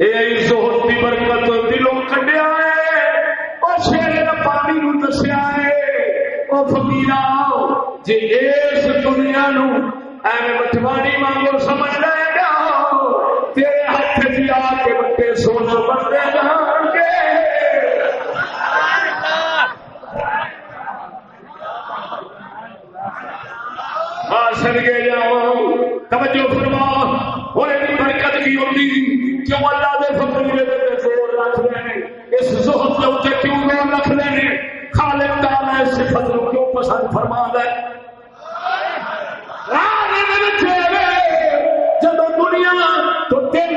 یہ کی برکت دلوں ہے شیر پانی نو دسیا ہے جی اس دنیا نو مانگو سمجھ لے گا تیرے ہاتھ جی آ کے بٹے سونا بنتے جان گے فرما دے جب دنیا تو دل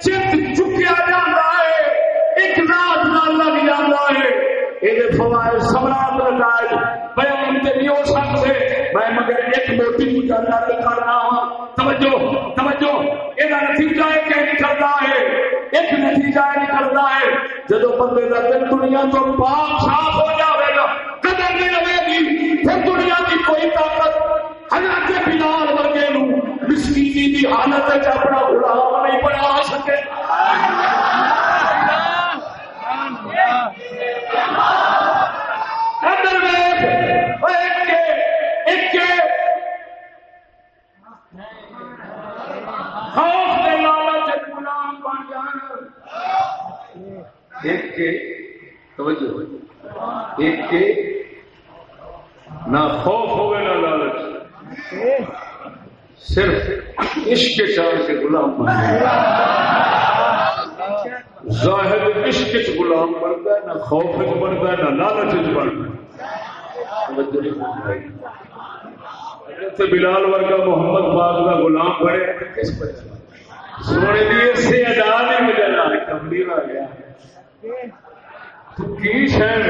چت چکیا ہے۔ ایک رات نال لگ ہے۔ یہ فوائد لگائے بیان تے نہیں ہو سکتے۔ میں مگر ایک موٹی کی گل کر رہا ہوں توجہ توجہ۔ یہ نتیجہ ایک نکلتا ہے۔ ایک نتیجہ نکلتا ہے۔ جب بندے کا دل دنیا تو پاک صاف ہو جائے گا کرنی رہے گی، پھر دنیا کی کوئی طاقت حالانکہ بلال ورگے نو مسکینی کی حالت اپنا غلام نہیں بنا سکے۔ ایک کے، توجہ۔ ایک کے نہ خوف ہوگا نہ لالچ. صرف عشق کے چار سے غلام بن ظاہر عشق کے غلام بنتا ہے نہ خوف بنتا ہے نہ لالچ بنتا ہے بلال ورگا محمد باغ کا غلام بڑے سونے لیے سے ادا نہیں مجھے تبدیل آ گیا. تو کی شہر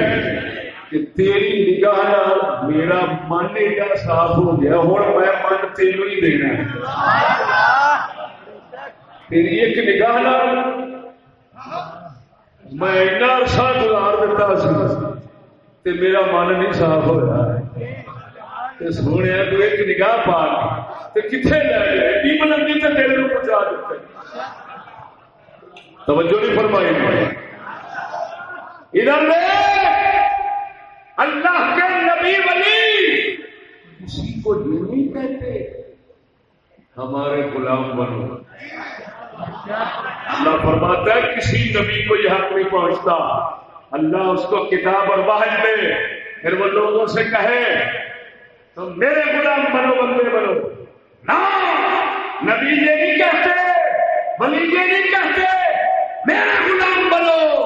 کہ تیری نگاہ میرا من ایڈا صاف ہو گیا، ہوں میں من تین ہی دینا تیری ایک نگاہ میں ایسا عرصہ گزار دیتا سی تے میرا من نہیں صاف ہوا سونے، تو ایک نگاہ پا کتنے لے گئے کی بلندی تو تیرے کو پہنچا دیتے۔ توجہ نہیں فرمائی۔ ادھر اللہ کے نبی ولی! کسی کو یہ نہیں کہتے، ہمارے غلام بنو۔ اللہ فرماتا ہے، کسی نبی کو یہ حق نہیں پہنچتا۔ اللہ اس کو کتاب اور واحد دے۔ پھر وہ لوگوں سے کہے، تم میرے غلام بنو، بندے بنو۔ نہ، نبی یہ نہیں کہتے، ولی یہ نہیں کہتے، میرے غلام بنو۔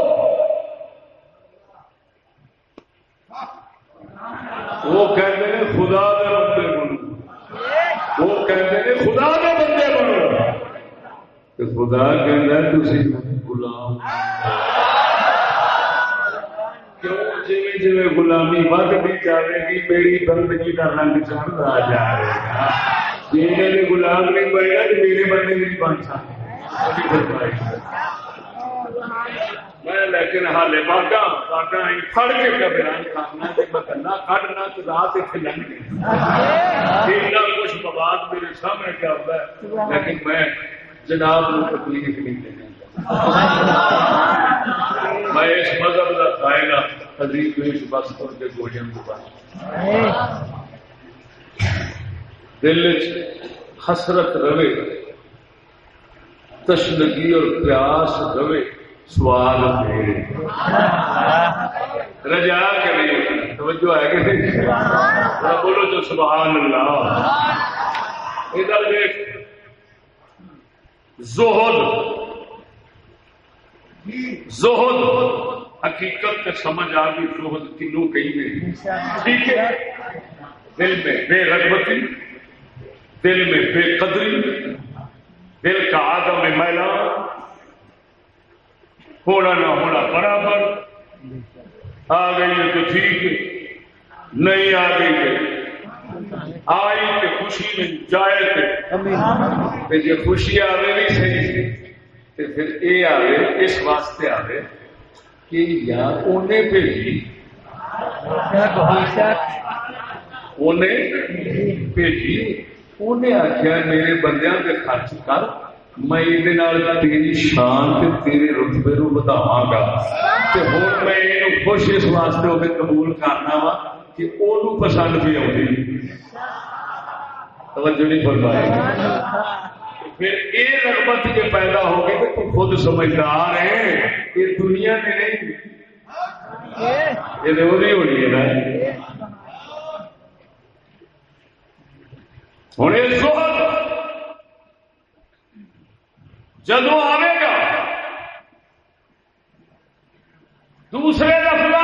وہ کہتے ہیں خدا دے بندے بنو۔ وہ کہتے ہیں خدا دے بندے بنو۔ خدا کہنا تھی غلام۔ کیوں؟ جی جی غلامی ودتی جائے گی میری بندگی کا رنگ چڑھتا جائے گا جی میرے غلام نہیں بنے گا تو میرے بندے نہیں بن سکتے۔ میں لیکن ہالے باغا باغا پڑ کے بیان کرنا بکنا کھڑنا تو رات اتنے لنگ گئی کچھ مواد میرے سامنے کیا ہوتا ہے، لیکن میں جناب کو تکلیف نہیں دینا میں اس مذہب کا قائلہ ہاں، حدیث اس بس کر کے گولیاں کو بس۔ دل حسرت رہے، تشنگی اور پیاس رہے۔ سوال رجا کرے توجہ ہے کہ بولو جو سبحان اللہ ادھر دیکھ۔ زہد۔ زہد۔ حقیقت کا سمجھ آ گئی زہد کنو کہیں میں۔ ٹھیک ہے۔ دل میں بے رغبتی، دل میں بے قدری، دل کا آدم میلان ہونا نہ ہونا برابر۔ آ گئی ہے تو ٹھیک ہے۔ نہیں آ گئی ہے۔ آئی تو خوشی نہیں جائے جی خوشی آئے بھی صحیح تو پھر یہ آئے اس واسطے آئے کہ یا انہیں بھیجی انہیں بھیجی انہیں آخیا میرے بندیاں کے خرچ کر میں تیری شان تیرے رتبے نو بداوا گا ہوں میں خوش اس واسطے وہ قبول کرنا وا کہ وہ پسند بھی آئی توجہ نہیں فرمائی۔ پھر یہ رغبت کے پیدا ہو گئی تو تو خود سمجھدار ہے۔ یہ دنیا میں نہیں۔ یہ وہی ہونی ہے نا۔ ہوں یہ جدو آئے گا، دوسرے لفظ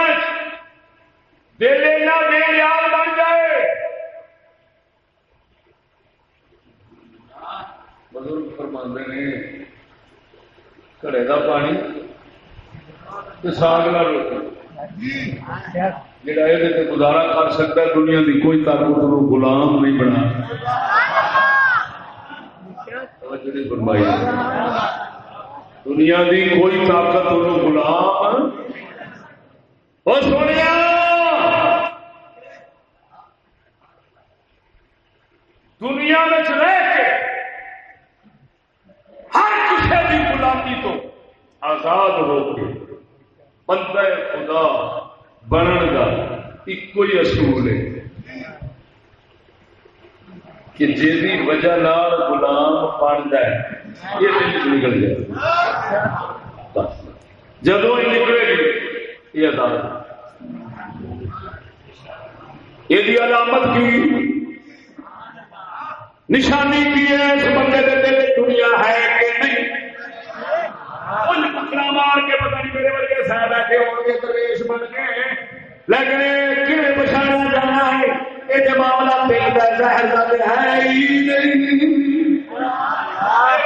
دل نہ بے یاد بن جائے۔ بزرگ فرماندے نے، گھڑے کا پانی ساگ نہ روٹی جڑا یہ گزارا کر سکتا ہے دنیا کی کوئی طاقت غلام نہیں بنا فرمائی دنیا دی کوئی طاقت غلام سنیا دنیا! میں رہ کے ہر کسی کی غلامی تو آزاد ہو کے بندہ خدا بننے کا ایک ہی اصول ہے کہ جی وجہ نال غلام بنتا ہے، یہ دل نکل جائے۔ جب نکلے گی، یہ عدالت۔ یہ علامت کی نشانی کی ہے اس بندے کے دل دنیا ہے کہ نہیں؟ پکڑا مار کے پتہ نہیں میرے ورگے سہ بیٹھے ہو گے، درویش بن کے۔ لیکن کھے پچھاڑا جانا ہے؟ یہ معاملہ دل کا زہر کا ہے ہی نہیں۔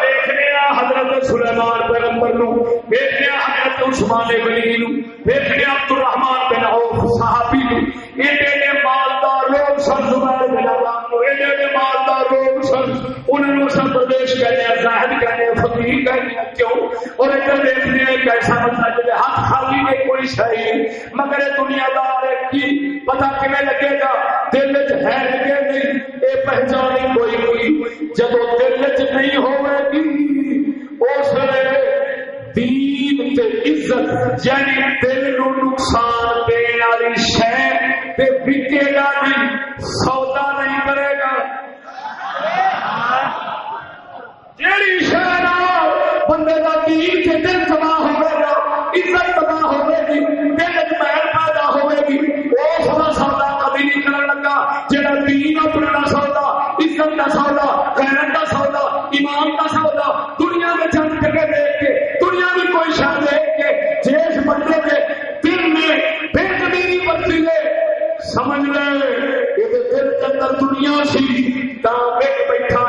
دیکھنے حضرت سلیمان پیغمبر نو، دیکھنے حضرت عثمان غنی نو، دیکھنے عبد الرحمان بن عوف صحابی نو۔ ایڈے مالدار لوگ سن انہوں سب فقیر کیوں اور ادھر دیکھنے بندہ جب ہاتھ خالی کوئی شہی مگر دنیا دار کی پتہ کمیں لگے گا؟ دل ہے لگے نہیں۔ اے پہچانی کوئی کوئی، جب دل نہیں ہوئے گی اس دین تے عزت یعنی دل نو نقصان دینے والی شہ بکے گا نہیں، سودا نہیں کرے گا۔ جیڑی شہر بندے کا دین کے دل تباہ ہوئے گا، عزت تباہ ہوئے گی دل محل پیدا ہوئے گی۔ وہ سوا سودا کبھی نہیں کرنے لگا جہاں دین اپنا سودا، عزت کا سودا، غیرت کا سودا، ایمان کا سودا، دنیا میں چند جگہ دیکھ کے، دنیا میں کوئی شہر دیکھ کے جیس بندے کے دل میں بے کبھی بچی لے سمجھ لے، یہ دل کے اندر دنیا سی بیٹھا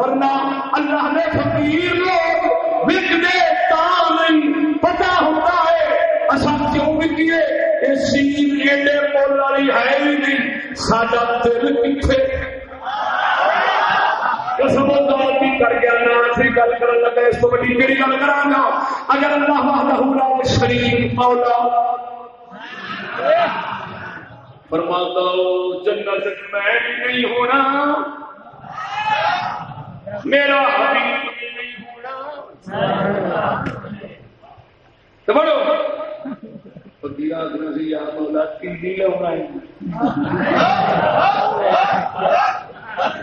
ورنہ اللہ نے فقیر لوگ وکنے تا نہیں پتا ہوتا ہے اصا کیوں وکیے یہ سین ایڈے مول والی ہے ہی نہیں، ساڈا دل کتنے کر گیا، نہ گل کر لگا، اس کو بڑی کہڑی گل کرا اگر اللہ وحدہ شریف مولا۔ فرماتا جنت میں نہیں ہونا۔ میرا حبیب نہیں ہونا تو بڑو فقیر سے یا مولا تیلی لونا ہے۔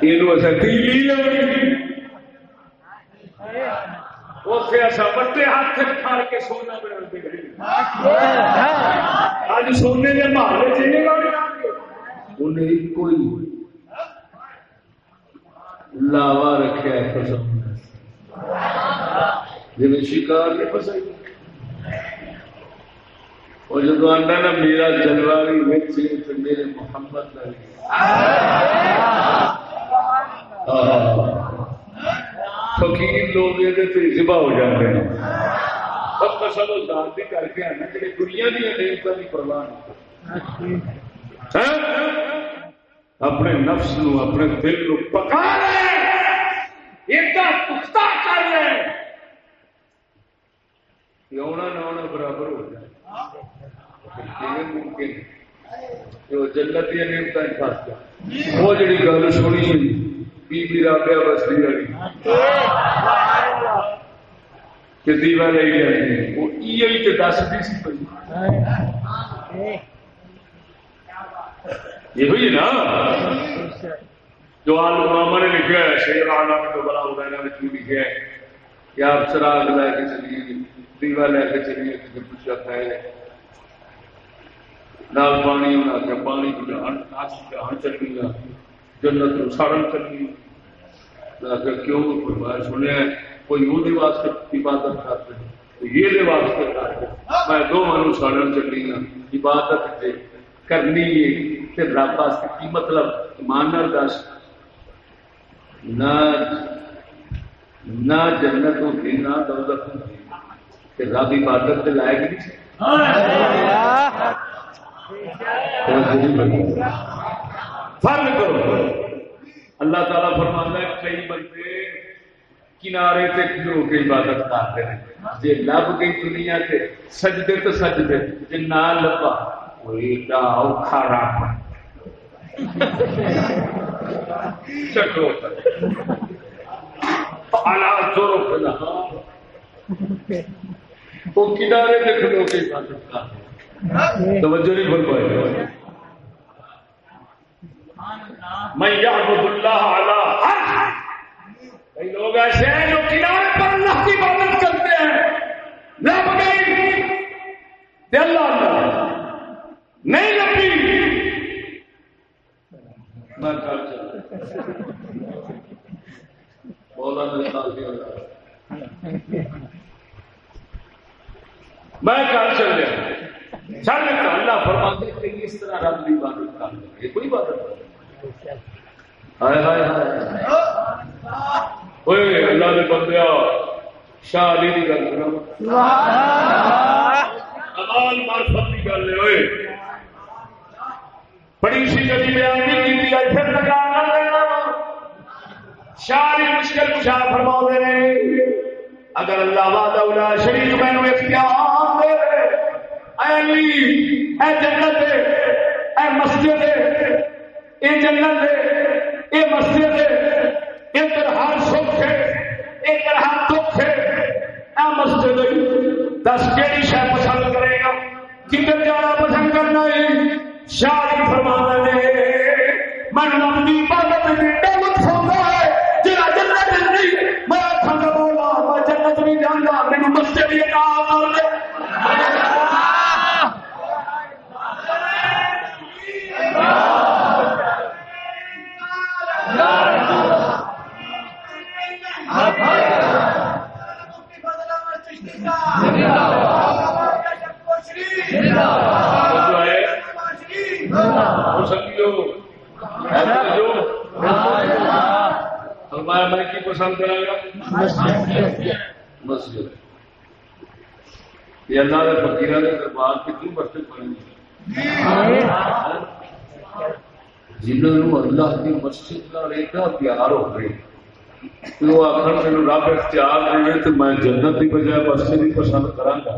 یہ تیلی لونی اسے ایسا بڑے ہاتھ کھا کے سونا بنا اج سونے کے محلے چلے گا۔ انہیں کوئی۔ لاوا رکھا ہے قسم جی شکار نہیں پسند اور جب آتا نا میرا جلواری میرے محمد فقیر لوگ یہ ذبح ہو جاتے ہیں۔ سب کا سب دانتی کر کے آنا کہ دنیا کی انیکتا کی پرواہ نہیں۔ ہاں؟ اپنے نفس نو، اپنے دل نو پکا رہے لے پختہ کر لے آنا نہ آنا برابر ہو جائے ممکن جو جنت وہ جڑی گل بی بی رابعہ بسری والی کہ دیوا لے وہ ای سی یہ ہوئی نا جو آل ماما نے لکھا ہے شیر آنا میں تو بڑا ہوگا انہوں نے کیوں لکھا ہے۔ کہ آپ چراغ لے کے چلیے دیوا لے کے چلیے کسی پوچھا کھائے نال پانی ہونا کہ پانی کو جہان جہان چلنی گا جنت کو ساڑن چلنی۔ کہ کیوں فرمایا سنیا کوئی وہ واسطے عبادت کرتے ہیں۔ یہ واسطے کرتے میں دو منو ساڑن چلنی گا عبادت کرنی ہے۔ رب واسطے کی مطلب؟ ایمان دس۔ نہ نہ جنت ہوتی نہ دولت ہوتی رب عبادت کے لائق نہیں فرق کرو۔ اللہ تعالیٰ فرمانا ہے، کئی بندے کنارے تے کھلو کے عبادت کرتے ہیں۔ جی لب گئی دنیا سے، سجدے تو سجدے جی نہ لبا، کوئی اوکھا وہ کنارے تے کھلو کے عبادت توجہ نہیں بن میں یعبد اللہ علی کئی لوگ ایسے ہیں جو کنارے پر اللہ کی عبادت کرتے ہیں لب گئی اللہ اللہ نہیں لبھی ساتھ میں گھر چل گیا چل اللہ فرماتے کہ اس طرح رب کی عبادت کر لیں یہ کوئی بات نہیں۔ ہائے ہائے ہائے۔ اوئے اللہ نے بندیا شاہ علی کی گل کرا کمال معرفت کی گل ہے۔ بڑی سی گلی بیان نہیں کی پھر لگا کر لینا شاہ علی مشکل کشا فرما نے اگر اللہ وعدہ الا شریک میں اختیار دے، اے علی، اے جنت ہے اے مسجد ہے اے جنت ہے اے مسجد ہے اے ہر سکھ ہے، اے ہر دکھ ہے، اے مسجد دس کیڑی شہ پسند کرے گا؟ کدھر جانا پسند کرنا ہے؟ شاعری فرما نے من لمبی پر یہ اللہ کے فقیرہ کے دربار کتنی مسجد بنی جنہوں اللہ کی مسجد کا ایڈا پیار ہو گئی وہ آخر میرے رب اختیار دے تو میں جنت کی بجائے مسجد ہی پسند کرا گا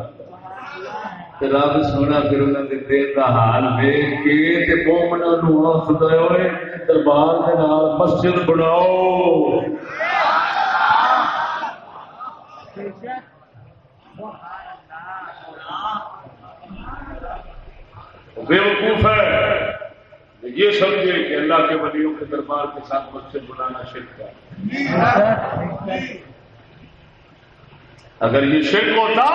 رب سونا پھر انہوں نے دین کا حال دیکھ کے تے مومنا نو آخدا دربار کے نال مسجد بناؤ۔ بیوقوف ہے۔ یہ سمجھے کہ اللہ کے ولیوں کے دربار کے ساتھ مسجد بنانا شرک ہے۔ اگر یہ شرک ہوتا،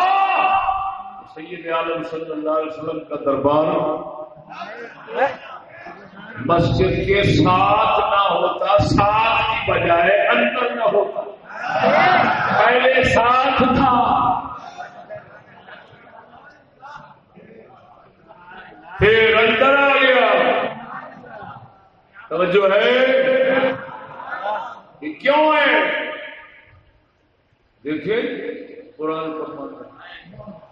سید عالم صلی اللہ علیہ وسلم کا دربار مسجد کے ساتھ نہ ہوتا، ساتھ کی بجائے اندر نہ ہوتا۔ پہلے ساتھ تھا۔ پھر اندر آ گیا توجہ ہے؟ یہ کیوں ہے؟ دیکھیے قرآن کا مطلب۔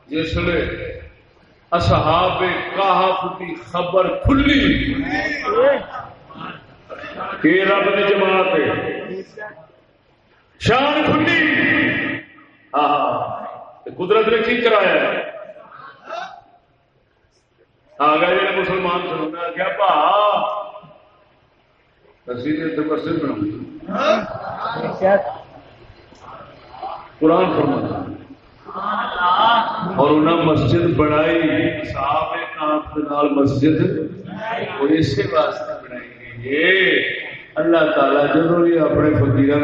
جس نے اصحاب کہف کی خبر کھلی۔ کہ رب نے جماعت ہے۔ شان کھلی۔ ہاں قدرت نے کی کرایا۔ آ جی مسلمان سننا کیا پا مسجد بنا قرآن اور انہیں مسجد بنائی، صاحب نال مسجد اسی واسطے بنائی گئی اللہ تعالی جب بھی اپنے فکیر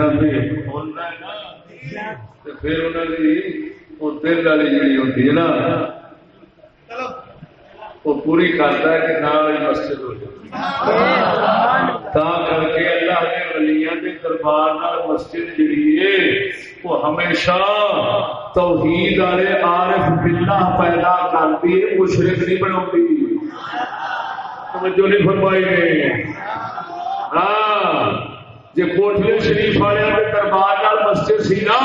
کھولنا ہے نا پھر انہوں کی وہ دل والی جی ہوتی ہے نا وہ پوری کرتا ہے کہ نہ مسجد ہو جائے تا کر کے اللہ کے ولیاں کے دربار نال مسجد جڑی ہے، وہ ہمیشہ توحید والے عارف باللہ پیدا کرتی ہے، مشرک نہیں بناتی۔ توجہ نہیں فرمائی نے۔ ہاں جی کوٹلے شریف والے کے دربار نال مسجد سی نا،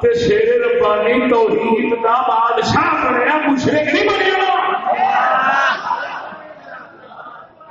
تے شیر ربانی توحید کا بادشاہ بنیا، مشرک نہیں بنیا۔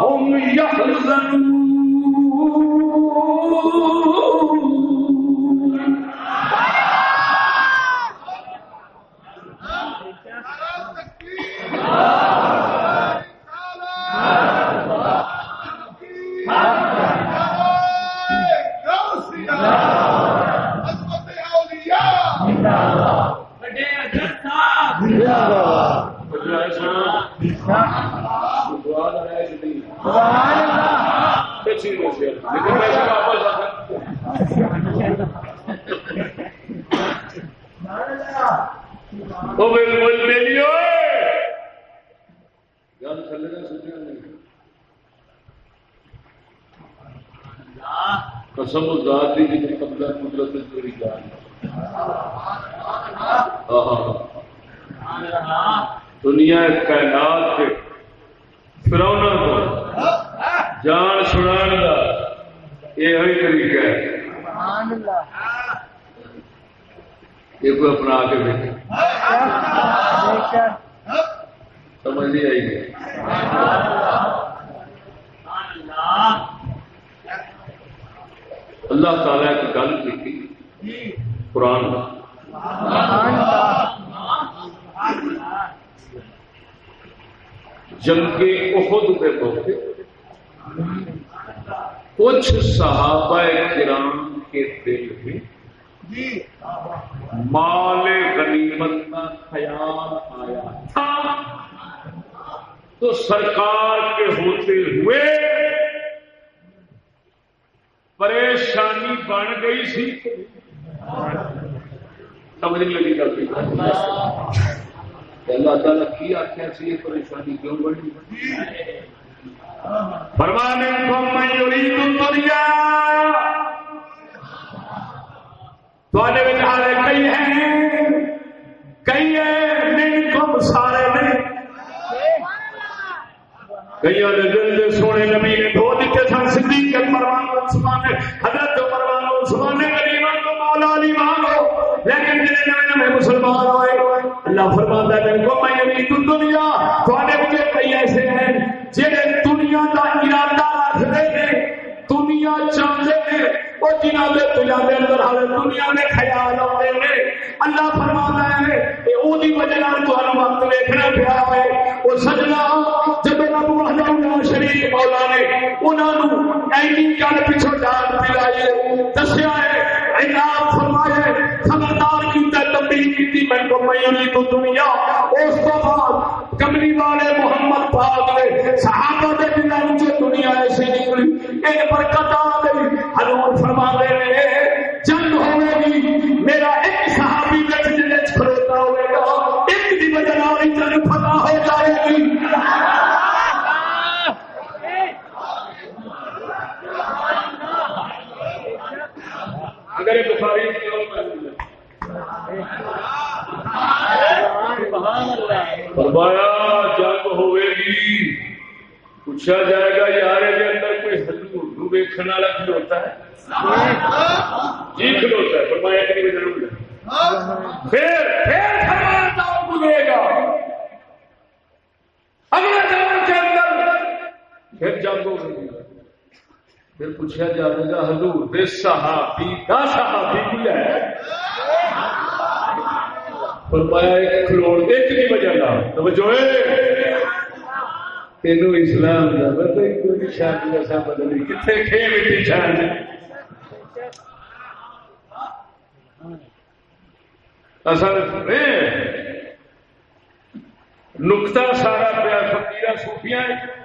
هم يحزنون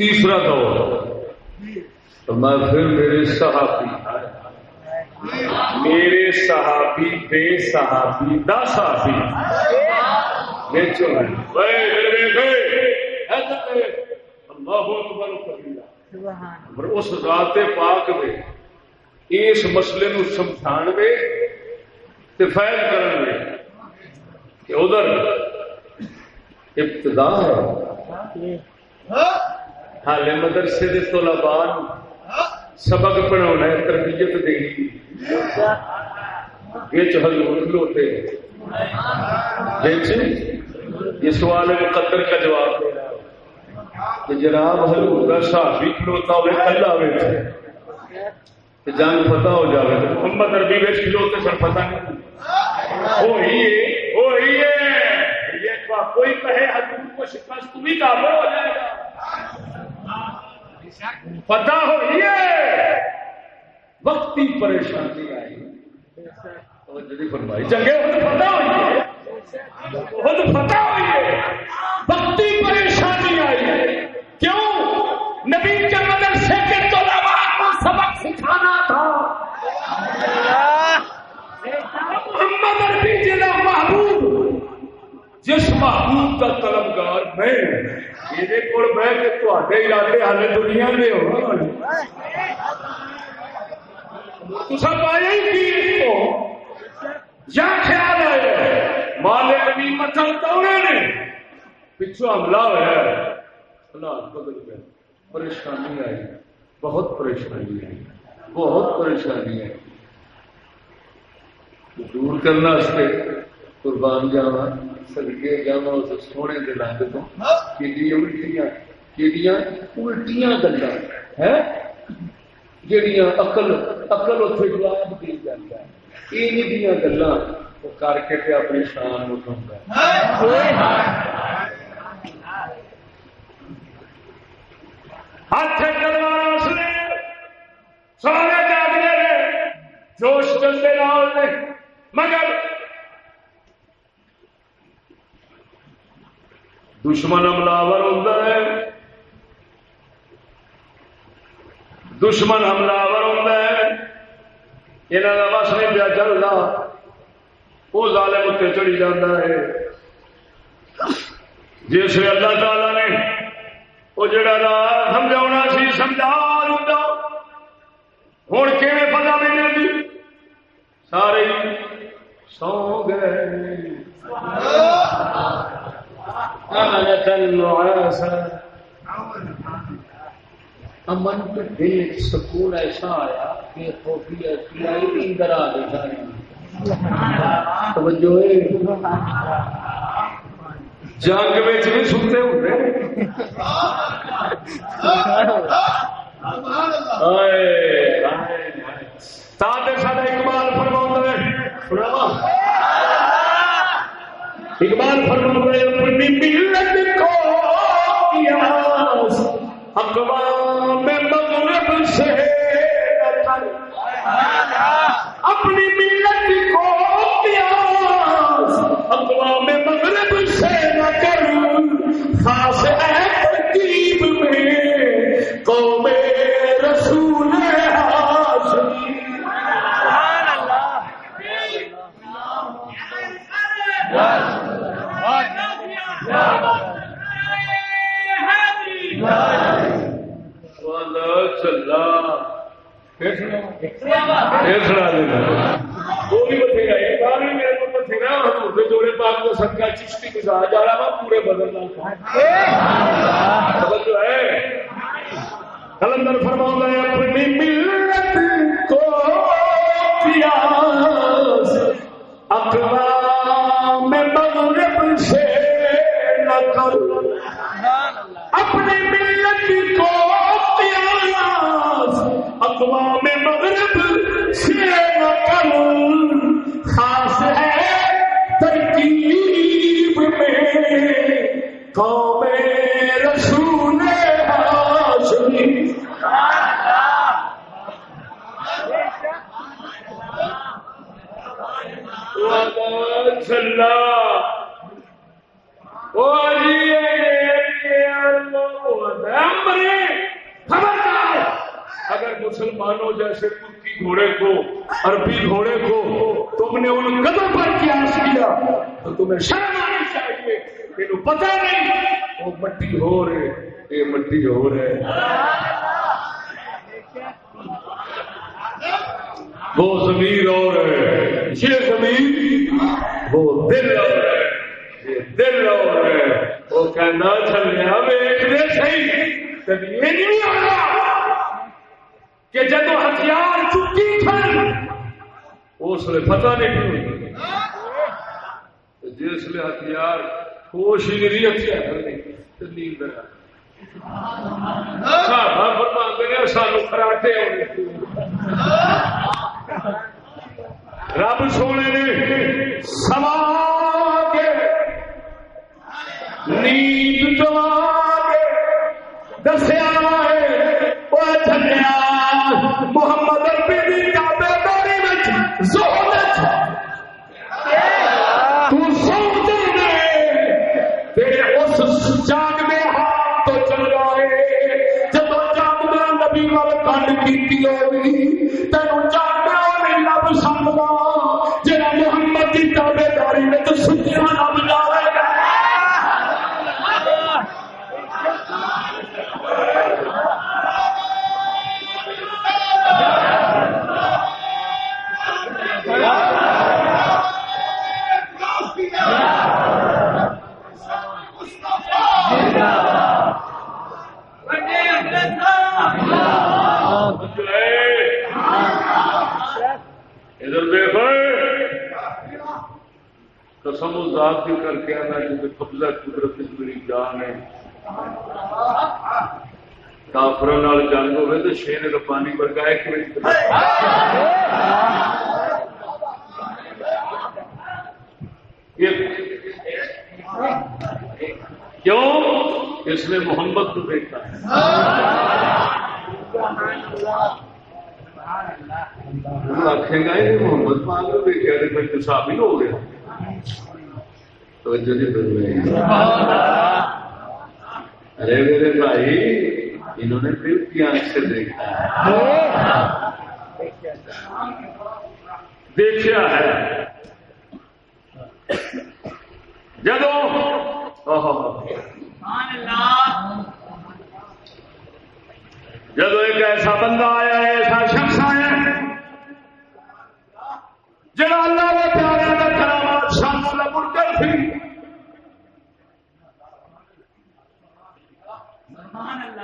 تیسرا دور۔ تو میں پھر میرے صحابی میرے صحابی بے صحابی دا صحابی۔ اللہ اس ذات پاک دے اس مسئلے نو تے فیض کرن کہ ادھر ابتدا ہے۔ حال مدرسے دے طلباء سبق پڑھانا ہے، تربیت دینی بچ حضور کھلوتے بچ یہ سوال مقدر کا جواب دے رہا کہ جناب حضور کا صحابی کھلوتا ہوئے کلا جان پتا ہو جائے محمد عربی بچ کھلوتے سر پتا نہیں۔ ہے کوئی کہے، حضور کو شکست بھی کافر ہو جائے گا۔ پتا ہوئی ہے۔ وقتی پریشانی آئی۔ فرمائی۔ چنگے پتا ہوئی ہے۔ پتا ہوئی ہے۔ وقتی پریشانی آئی۔ کیوں؟ نبی کے مدرسے کے طلبا کو سبق سکھانا تھا۔ محمد عربی ضلع محبوب جس محبوب کا طلبگار میں یہ کول بہ کے تے ارادے ہال دنیا میں ہو پایا ہی یا خیال آئے مالک نہیں مچل توڑے نے۔ پچھو حملہ ہوا حالات بدل گئے پریشانی آئی۔ بہت پریشانی آئی۔ بہت پریشانی آئی۔ دور کرنے قربان جاوا سدکے جاوا اس سونے کے لنگ تو۔ الٹیاں الٹیاں گلا ہے جہیا اقل اقل اتنے جواب دی جاتا ہے۔ یہ گلا کر کے اپنی شان اٹھاؤں ہاتھ سارے جاگے جوش چلتے مگر دشمن حملہ ہوتا ہے دشمن حملہ ہوتا ہے یہاں کا بس نہیں پیا چلتا وہ ظالم اتنے چڑھی جاتا ہے جس اللہ تعالی نے وہ جڑا سمجھا سی سمجھا ہوں کہ پتا ملے گی سارے سو گئے امن کے دل سکون ایسا آیا کہ خوفی ایسی آئی نیندر آ گئی توجہ جنگ میں بھی سنتے ہوتے سارا اقبال فرما اقبال اپنی ملت کو اقوام مغرب سے اپنی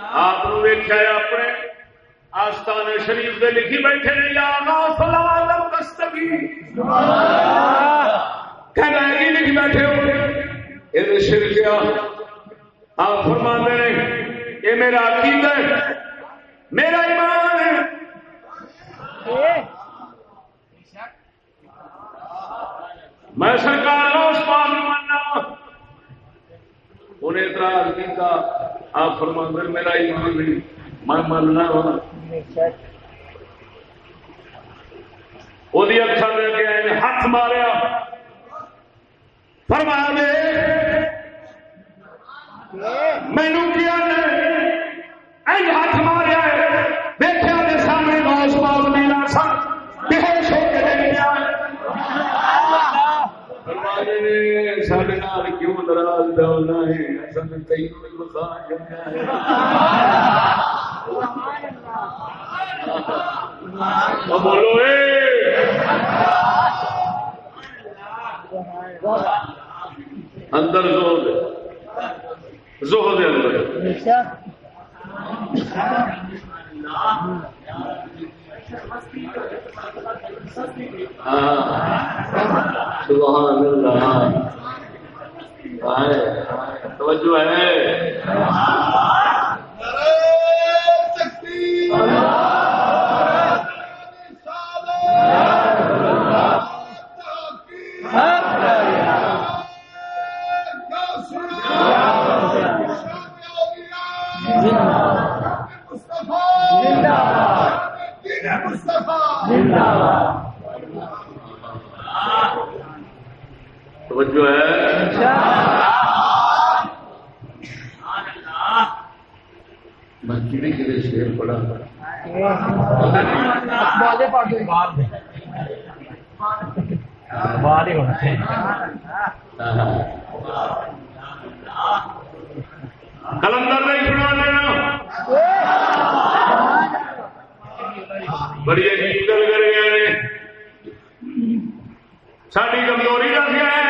آپ ویخیا اپنے آستان شریف سے لکھی بیٹھے نے، یا غاف لکھ بیٹھے ہو۔ یہ شرکیا آپ فرمانے یہ میرا عقید ہے، میرا ایمان ہے۔ میں سرکار اس پاس ماننا انہیں اعتراض کیا آپ فرما دیں میرا ایمان نہیں میں مرنا ہوں۔ وہ اکثر لے کے آئے ہاتھ ماریا۔ فرما دے مینو کیا نے؟ ہاتھ ماریا اندر زور سبحان اللہ توجہ ہے۔ جو ہے میں کھڑے کھڑے شیر چاہیے۔ کلندر نہیں سنا دینا۔ بڑی عجیب گل کر گئے ساری کمزوری رکھ گئے مسلمان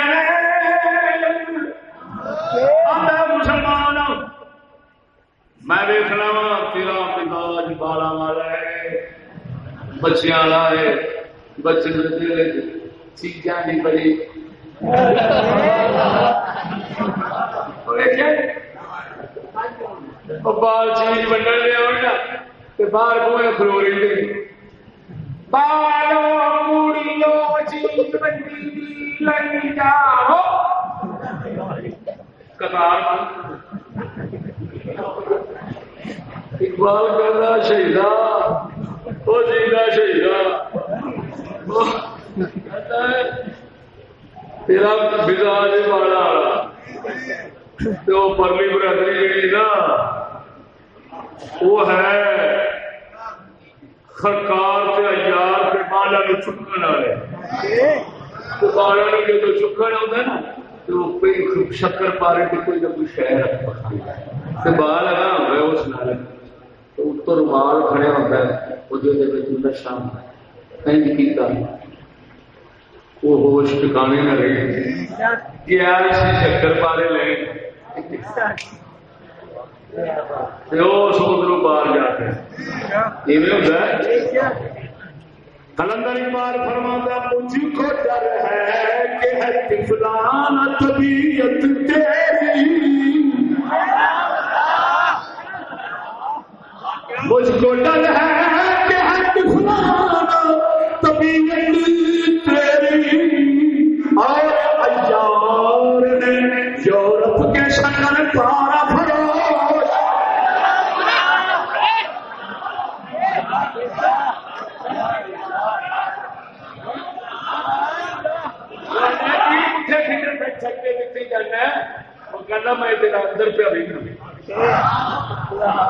میں دیکھنا وا تیرا مزاج بالا والا ہے، بچیاں والا ہے بچے چیزاں نہیں بڑی بال چیز بننے لیا ہونا باہر کو فلوری دے بالو موڑیو چیز بنی لگی جاؤ قطار اقبال کرنا شہیدا وہ جیدا شہیدا تیرا مزاج والا تو پرلی برادری جی نا، وہ ہے خرکار سے ایار کے بالا نو چکن والے۔ تو بالا نو جب چکن آتا نا تو کوئی شکر پارے کوئی نہ کوئی شہر بال لگا ہوا اس نال تو اتر رومال کھڑے ہوتا ہے وہ جو نشا کہیں کیتا وہ ہوش ٹکانے نہ رہی گیا چکر پارے لے سمندروں پار جاتے کلندر اقبال فرماتا مجھ کو ڈر ہے کہ ہے طبیعت تیری مجھ کو ڈر ہے کہ طبیعت تیری۔ اور ایار نے یورپ کے پارا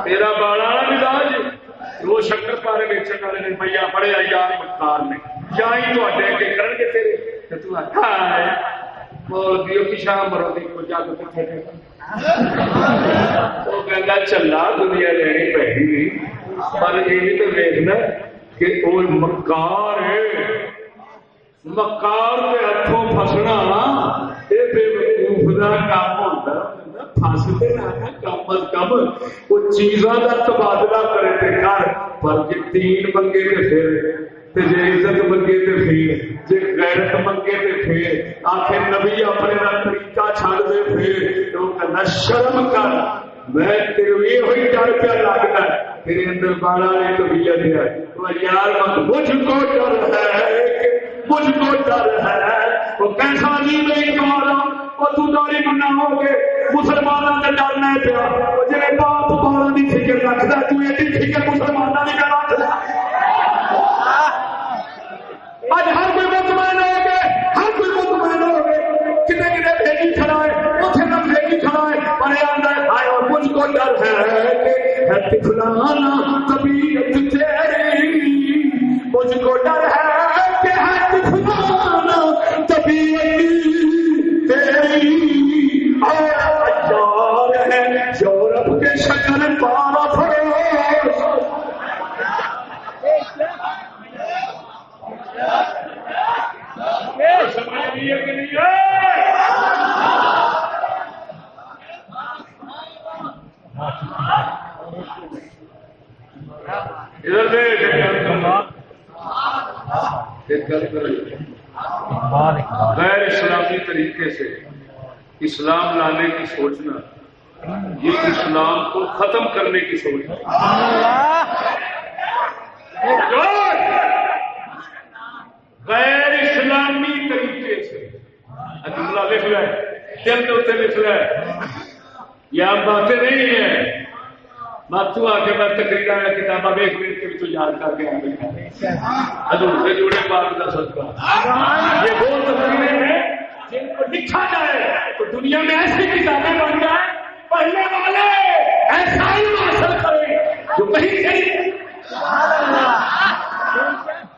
تیرا بالا مزاج وہ شکر پارے ویچن والے نے بھیا بڑے یار مکار نے یا ہی تے اگے کرن گے تیرے تے تو آکھا ہے مول دیو کی شام مرو دی کو جاگ کتے وہ کہندا چلا دنیا لینی پہلی نہیں پر یہ بھی تو دیکھنا کہ وہ مکار ہے۔ مکار کے ہاتھوں فسنا یہ بے وقوف کا کام ہوتا فستے رہنا کم از کم وہ چیزاں کا تبادلہ کرے تے کر۔ پر جی تین منگے تے پھر تے جے عزت منگے تے پھر جے غیرت منگے تے پھر آخر نبی اپنے دا طریقہ چھڑ دے پھر تو کہنا شرم کر، میں تیرے ہوئی ڈر پہ لگتا ہے، تیرے اندر بالا نے طبیعت ہے۔ تو یار مجھ کو ڈر ہے، مجھ کو ڈر ہے۔ وہ کیسا عجیب اقبال وہ تو داری ہو مسلمانوں کا ڈر نہ پیا۔ جی باپ بالا کی فکر رکھتا تو فکر مسلمانوں کی کر آج ہر کوئی مطمئن ہو گئے، ہر کوئی مطمئن ہو گئے۔ کتنے کتنے بھیجی کھڑا ہے اتنے نہ بھیجی کھڑا ہے۔ پر اندر آئے اور مجھ کو ڈر ہے کہ فلانا طبیعت تیری۔ مجھ کو ڈر ہے ادھر دیکھ غیر اسلامی طریقے سے اسلام لانے کی سوچنا یہ اسلام کو ختم کرنے کی سوچ غیر اسلامی طریقے سے۔ اچھا، جملہ لکھ لے دل کے اتنے لکھ لے یہ آپ باتیں نہیں ہیں۔ ماتو آ کے میں تقریر میں کتابیں ویک ویک کے بھی یاد کر کے آ حضور سے جڑے بات کا صدقہ۔ یہ وہ تقریریں ہیں جن کو لکھا جائے تو دنیا میں ایسی کتابیں بن جائیں۔ پڑھنے والے ایسا ہی حاصل کریں۔ جو کہیں کہیں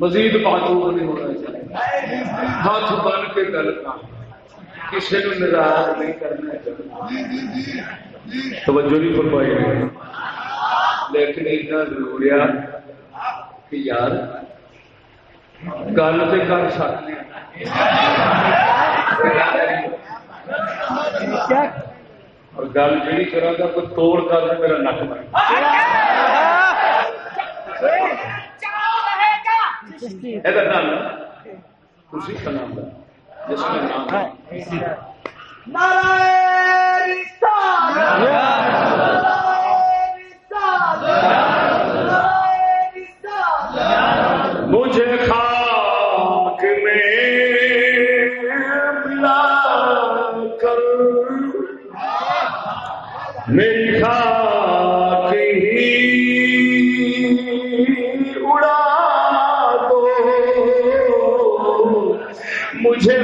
مزید معلوم نہیں ہونا چاہیے ہاتھ بن کے گل کر۔ کسی نے ناراض نہیں کرنا چاہیے۔ توجہ نہیں فرمائی لیکن اتنا ضرور ہے کہ یار، گل تو کر سکتے اور گل جہی کرا کوئی توڑ کر میرا نک بن ਇਹਦਾ ਨਾਮ ਕੁਰਸੀ ਦਾ ਨਾਮ نام ہے نعرہ رسالت میری خاک ہی پیچھے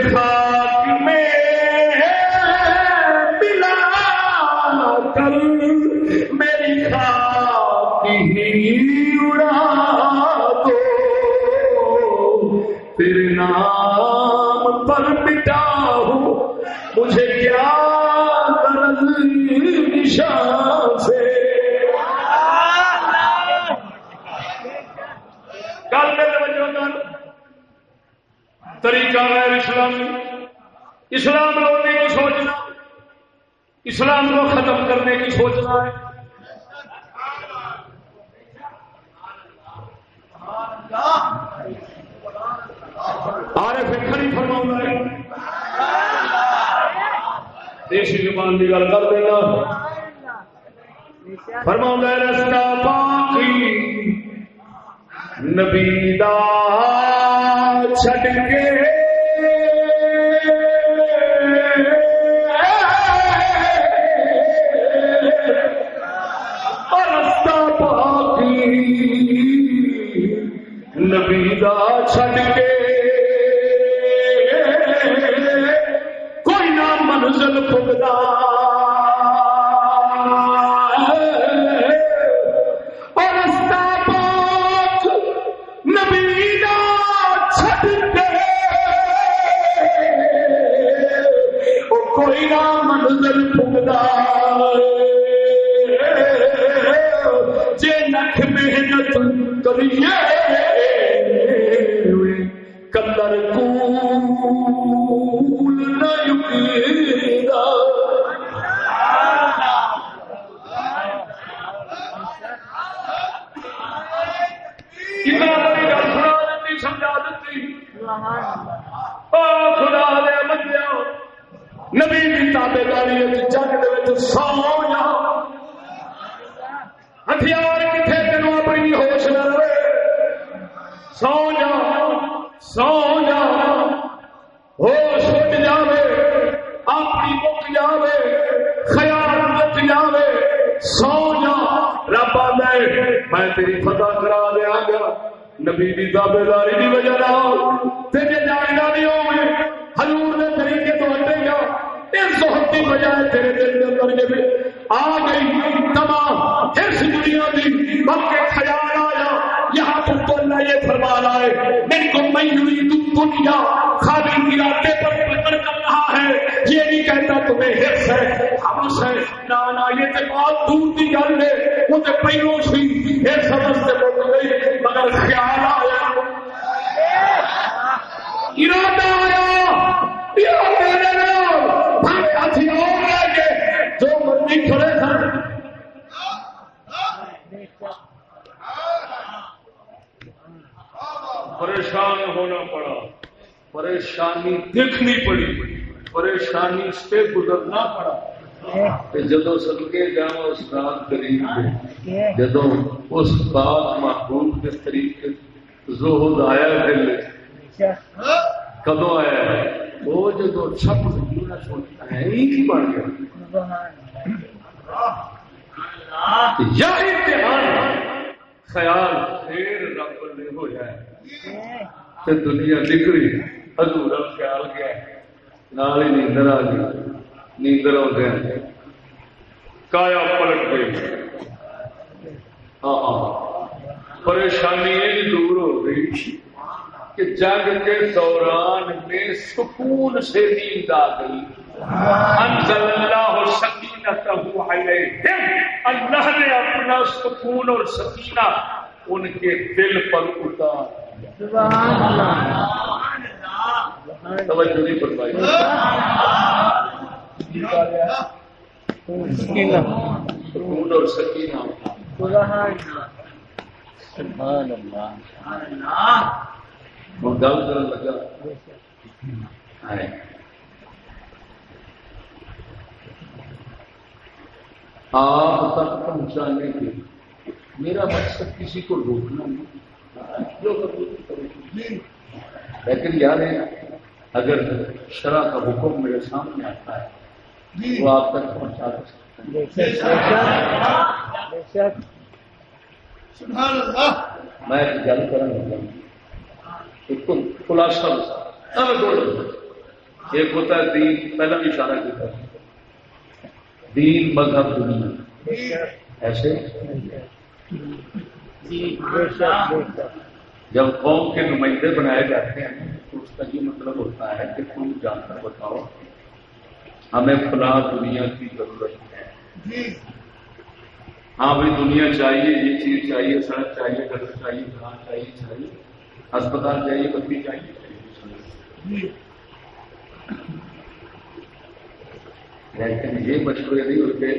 اسلام کو ختم کرنے کی سوچ رہا ہے۔ عارف ہی فرما ہے دیسی زبان کی گل کر دینا۔ فرما رستا باقی۔ نبی دا چھٹ کے جدو اس بات محبوب کے طریقے زہد آیا دل کدو آیا وہ جدو چھپ سوچتا ہے ہی بن گیا۔ یا امتحان خیال پھر رب نے ہو جائے تے دنیا نکلی ادھورا خیال گیا نال ہی نیندر آ گئی، نیندر آدھے کایا پلٹ گئی ہاں، ہاں۔ پریشانی یہ دور ہو گئی کہ جنگ کے دوران میں سکون سے نیند آ گئی۔ انزل اللہ سکینت اللہ نے اپنا سکون اور سکینہ ان کے دل پر اتار توجہ نہیں فرمائی۔ سکون اور سکینہ۔ گل کر لگا آپ تک پہنچانے کے میرا مقصد کسی کو روکنا نہیں لیکن یاد ہے اگر شرح کا حکم میرے سامنے آتا ہے، وہ آپ تک پہنچا میں گل کر ایک خلاصہ ایک ہوتا ہے دین پہلا بھی اشارہ کیا دین مذہب دنیا۔ ایسے؟ جب قوم کے نمائندے بنائے جاتے ہیں تو اس کا یہ مطلب ہوتا ہے کہ تم جان کر بتاؤ ہمیں فلاں دنیا کی ضرورت ہے۔ ہاں بھائی دنیا چاہیے یہ چیز چاہیے سڑک چاہیے گھر چاہیے گھر چاہیے چاہیے اسپتال چاہیے بتی چاہیے لیکن یہ مشورے نہیں ہوتے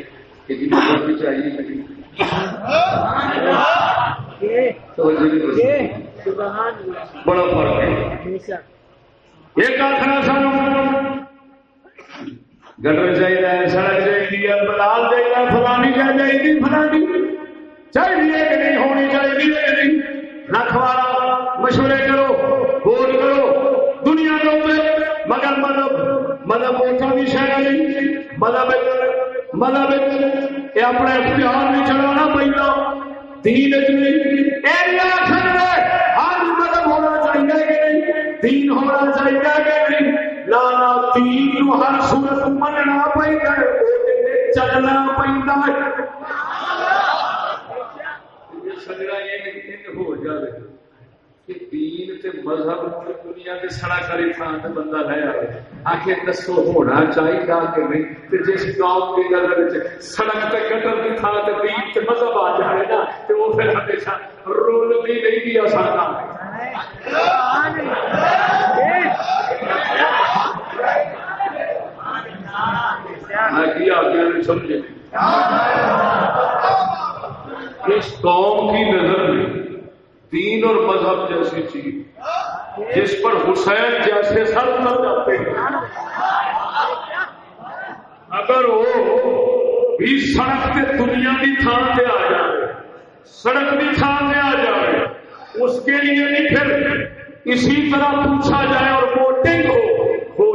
کہ جی بھی چاہیے بڑا فرق ہے۔ ایک آخر سانو گٹر چاہیے، سڑک چاہیے، بلال چاہیے، فلانی چاہیے فلانی. چاہیے کہ نہیں ہونی چاہیے نک والا، مشورے کرو بول کرو. دنیا کے مگر مطلب مطلب اوٹا بھی شہر نہیں. مطلب مطلب یہ اپنے اختیار نہیں چلانا پہنا دین ہر مطلب ہونا چاہیے کہ نہیں. دین ہونا چاہیے کہ نہیں؟ لانا تین ہر سورت مننا پہ چلنا پہ ہو جائے دین تے مذہب دنیا کے سڑا کری تھان تے بندہ لے آئے آخر دسو ہونا چاہیے کہ نہیں تے جس قوم کی گل سڑک تے گٹر کی تھان تے دین تے مذہب آ جائے نا تے وہ پھر ہمیشہ رول بھی نہیں دیا سکتا سمجھے۔ اس قوم کی نظر میں دین اور مذہب جیسی چیز، جس پر حسین جیسے سر کر جاتے۔ ہیں اگر وہ بھی سڑک کے دنیا کی تھان پہ آ جائے، سڑک کی تھان پہ آ جائے، اس کے لیے بھی پھر اسی طرح پوچھا جائے اور ووٹنگ ہو۔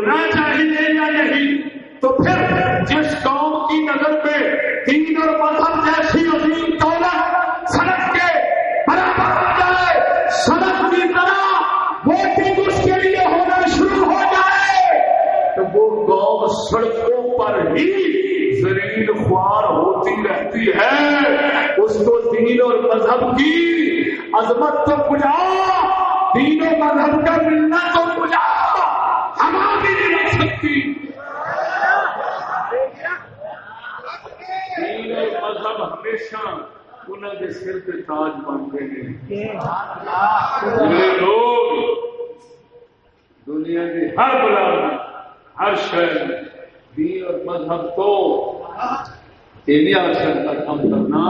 ہونا چاہیے یا نہیں تو پھر جس قوم کی نظر میں دین اور مذہب جیسی عظیم دولت سڑک کے برابر ہو جائے، سڑک کی طرح ووٹنگ اس کے لیے ہونا شروع ہو جائے۔ تو وہ قوم سڑکوں پر ہی زمین خوار ہوتی رہتی ہے۔ اس کو دین اور مذہب کی عظمت تو پجا، دین و مذہب کا ملنا تو پجا ہماری نہیں رکھ سکتی دین اور مذہب ہمیشہ انہوں کے سر پہ تاج بنتے ہیں لوگ دنیا کی ہر بلا ہر شہر، دین اور مذہب کو یہ نہیں آ سکتا کام کرنا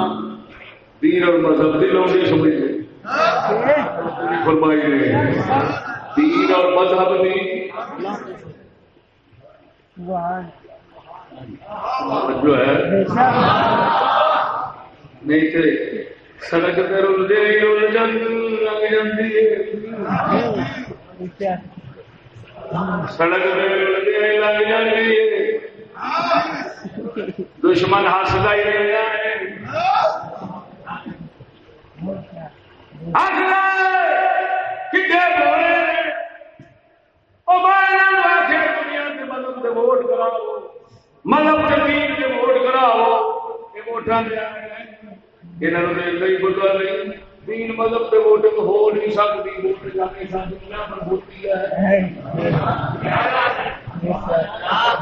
دین اور مذہب دلوں نہیں سمجھے۔ دین اور مذہب بھی جو ہے۔ نہیں تو سڑک پہ رول دے رول جنگ لگ جاتی ہے سڑک پہ رول دے لگ جاتی ہے دشمن ہستا ہی رہتا ہے ووٹ کراؤ مطلب ووٹ کراؤ یہ ووٹان یہاں نہیں پتا نہیں دین مذہب سے ووٹنگ ہو نہیں سکتی ووٹ جانے دنیا پر ہوتی ہے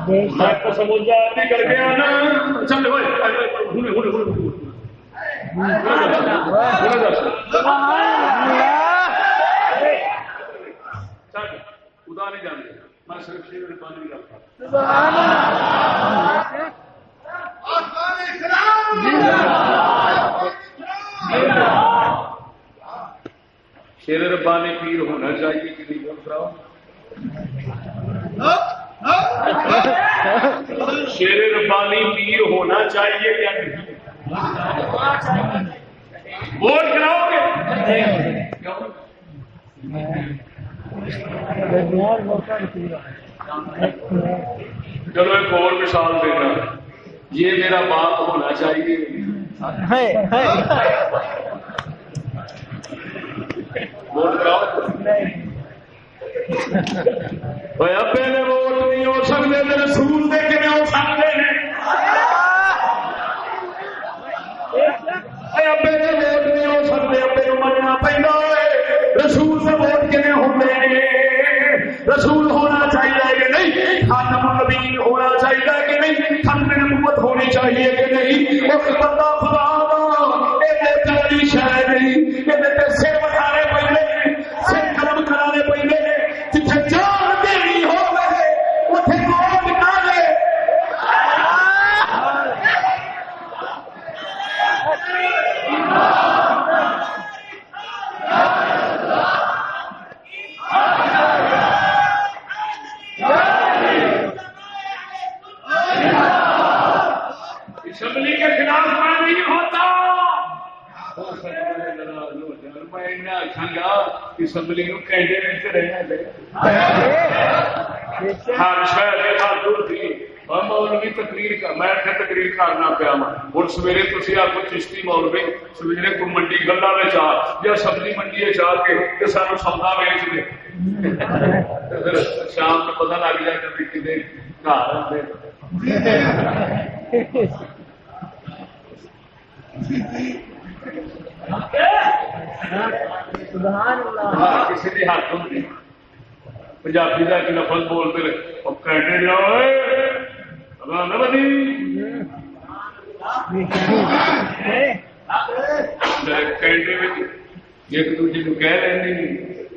میں سمجھا کر گیا نا چل خدا نہیں جانتے میں صرف شیر پانی رکھتا شیر ربانی پیر ہونا چاہیے کہ نہیں بول شیر ربانی پیر ہونا چاہیے یا نہیں؟ ووٹ کراؤ گے؟ چلو ایک اور مثال دینا یہ میرا باپ ہونا چاہیے ابے نے ووٹ نہیں ہو سکتے رسول دے کے ہو سکتے ہیں ابے نے ووٹ نہیں ہو سکتے ابے کو مننا پہنا رسول سے ووٹ ہوتے ہیں رسول ہونا چاہیے کہ نہیں خاتم النبی ہونا چاہیے کہ نہیں ہونی چاہیے کہ نہیں اس بندہ خدا دا اے تے شاید نہیں سر بٹھارے پہلے سر قلم کرانے پہلے جتنے جان دینی ہو گئے اتنے ووٹ نہ لے اسمبلی کے خلاف میں نہیں ہوتا میں آخا اسمبلی نو کینڈیڈیٹ رہنا چاہیے ہر شہر مولوی تقریر کا میں تقریر کرنا پیا ہوں سویرے تھی آپ کو چشتی مولوی سویرے کو منڈی گلا میں آ یا سبزی منڈی چاہ کے سانو سودا ویچ دے۔ شام کو پتا لگ جائے کتنے ہاں، کسی بھی ہاتھ ہوتی پنجابی کا ایک لفظ بولتے رہے۔ کہتے جاؤ ایک دوجے کو کہہ رہے ہیں۔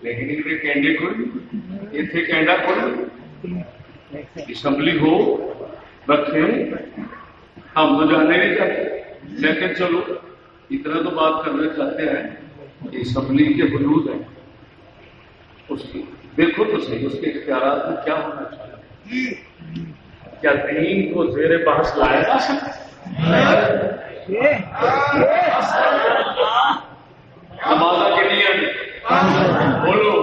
لیکن اتنے کینڈے کوئی اتنے کینڈا کوئی اسمبلی ہو رکھے ہم تو جانے نہیں چاہتے لیکن چلو۔ اتنا تو بات کرنا چاہتے ہیں کہ اسمبلی کے حدود ہیں۔ اس کی دیکھو تو صحیح، اس کے اختیارات میں کیا ہونا چاہیے؟ کیا دین کو زیر بحث لایا جا سکتا نمازہ کے لیے بولو۔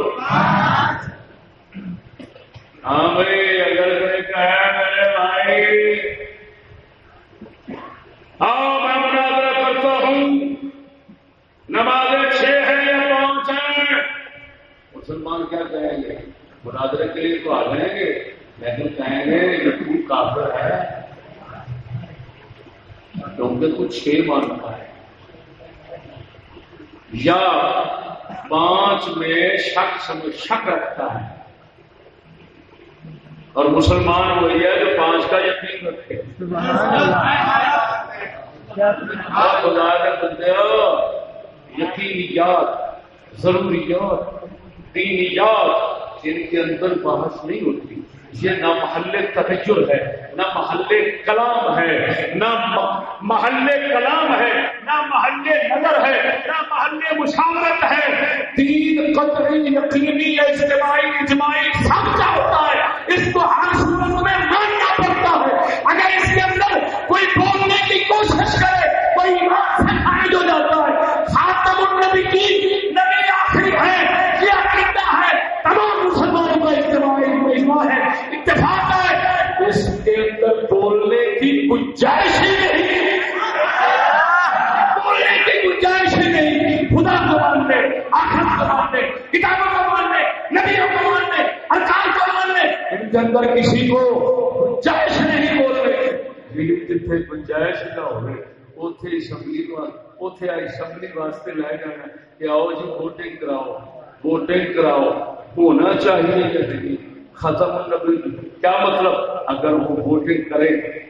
ہاں بھائی، اگر میں کہا میرے بھائی ہاں میں مناظرہ کرتا ہوں۔ نمازیں چھ ہیں یا پانچ ہیں؟ مسلمان کیا کہیں گے؟ مناظرے کے لیے تو آ جائیں گے۔ لیکن کہیں گے یہ تو کافر ہے۔ کیونکہ تو چھ مانتا ہے۔ یا پانچ میں شک سمجھ شک رکھتا ہے۔ اور مسلمان وہی ہے جو پانچ کا یقین رکھے۔ خدا کے بندے یقینیات ضروریات دینیات جن کے اندر بحث نہیں ہوتی۔ یہ نہ محل تفجر ہے، نہ محل کلام ہے، نہ محل کلام ہے، نہ محل نظر ہے، نہ محل مشاورت ہے۔ دین قطعی یقینی اجتماعی، اجماعی سب کا ہوتا ہے۔ اس کو ہر گنجائش ہی نہیں۔ بولنے کی گنجائش ہی نہیں۔ خدا کو ماننے آخر کو ماننے، کتابوں کو ماننے، نبیوں کو ماننے، ارکان کو ماننے۔ ان کے اندر کسی کو گنجائش نہیں بولنے۔ لیکن جتنے گنجائش نہ ہوئے اتنے اسمبلی اتنے اسمبلی واسطے لے جانا کہ آؤ جی ووٹنگ کراؤ۔ ووٹنگ کراؤ۔ ہونا چاہیے ختم کیا مطلب؟ اگر وہ ووٹنگ کرے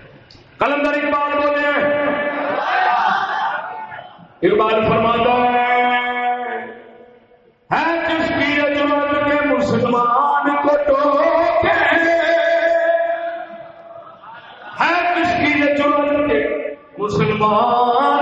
کلندر اقبال بولے اقبال فرماتا ہے جس کی عجمت کے مسلمان کو ٹوکے۔ ہے جس کی عجمت کے مسلمان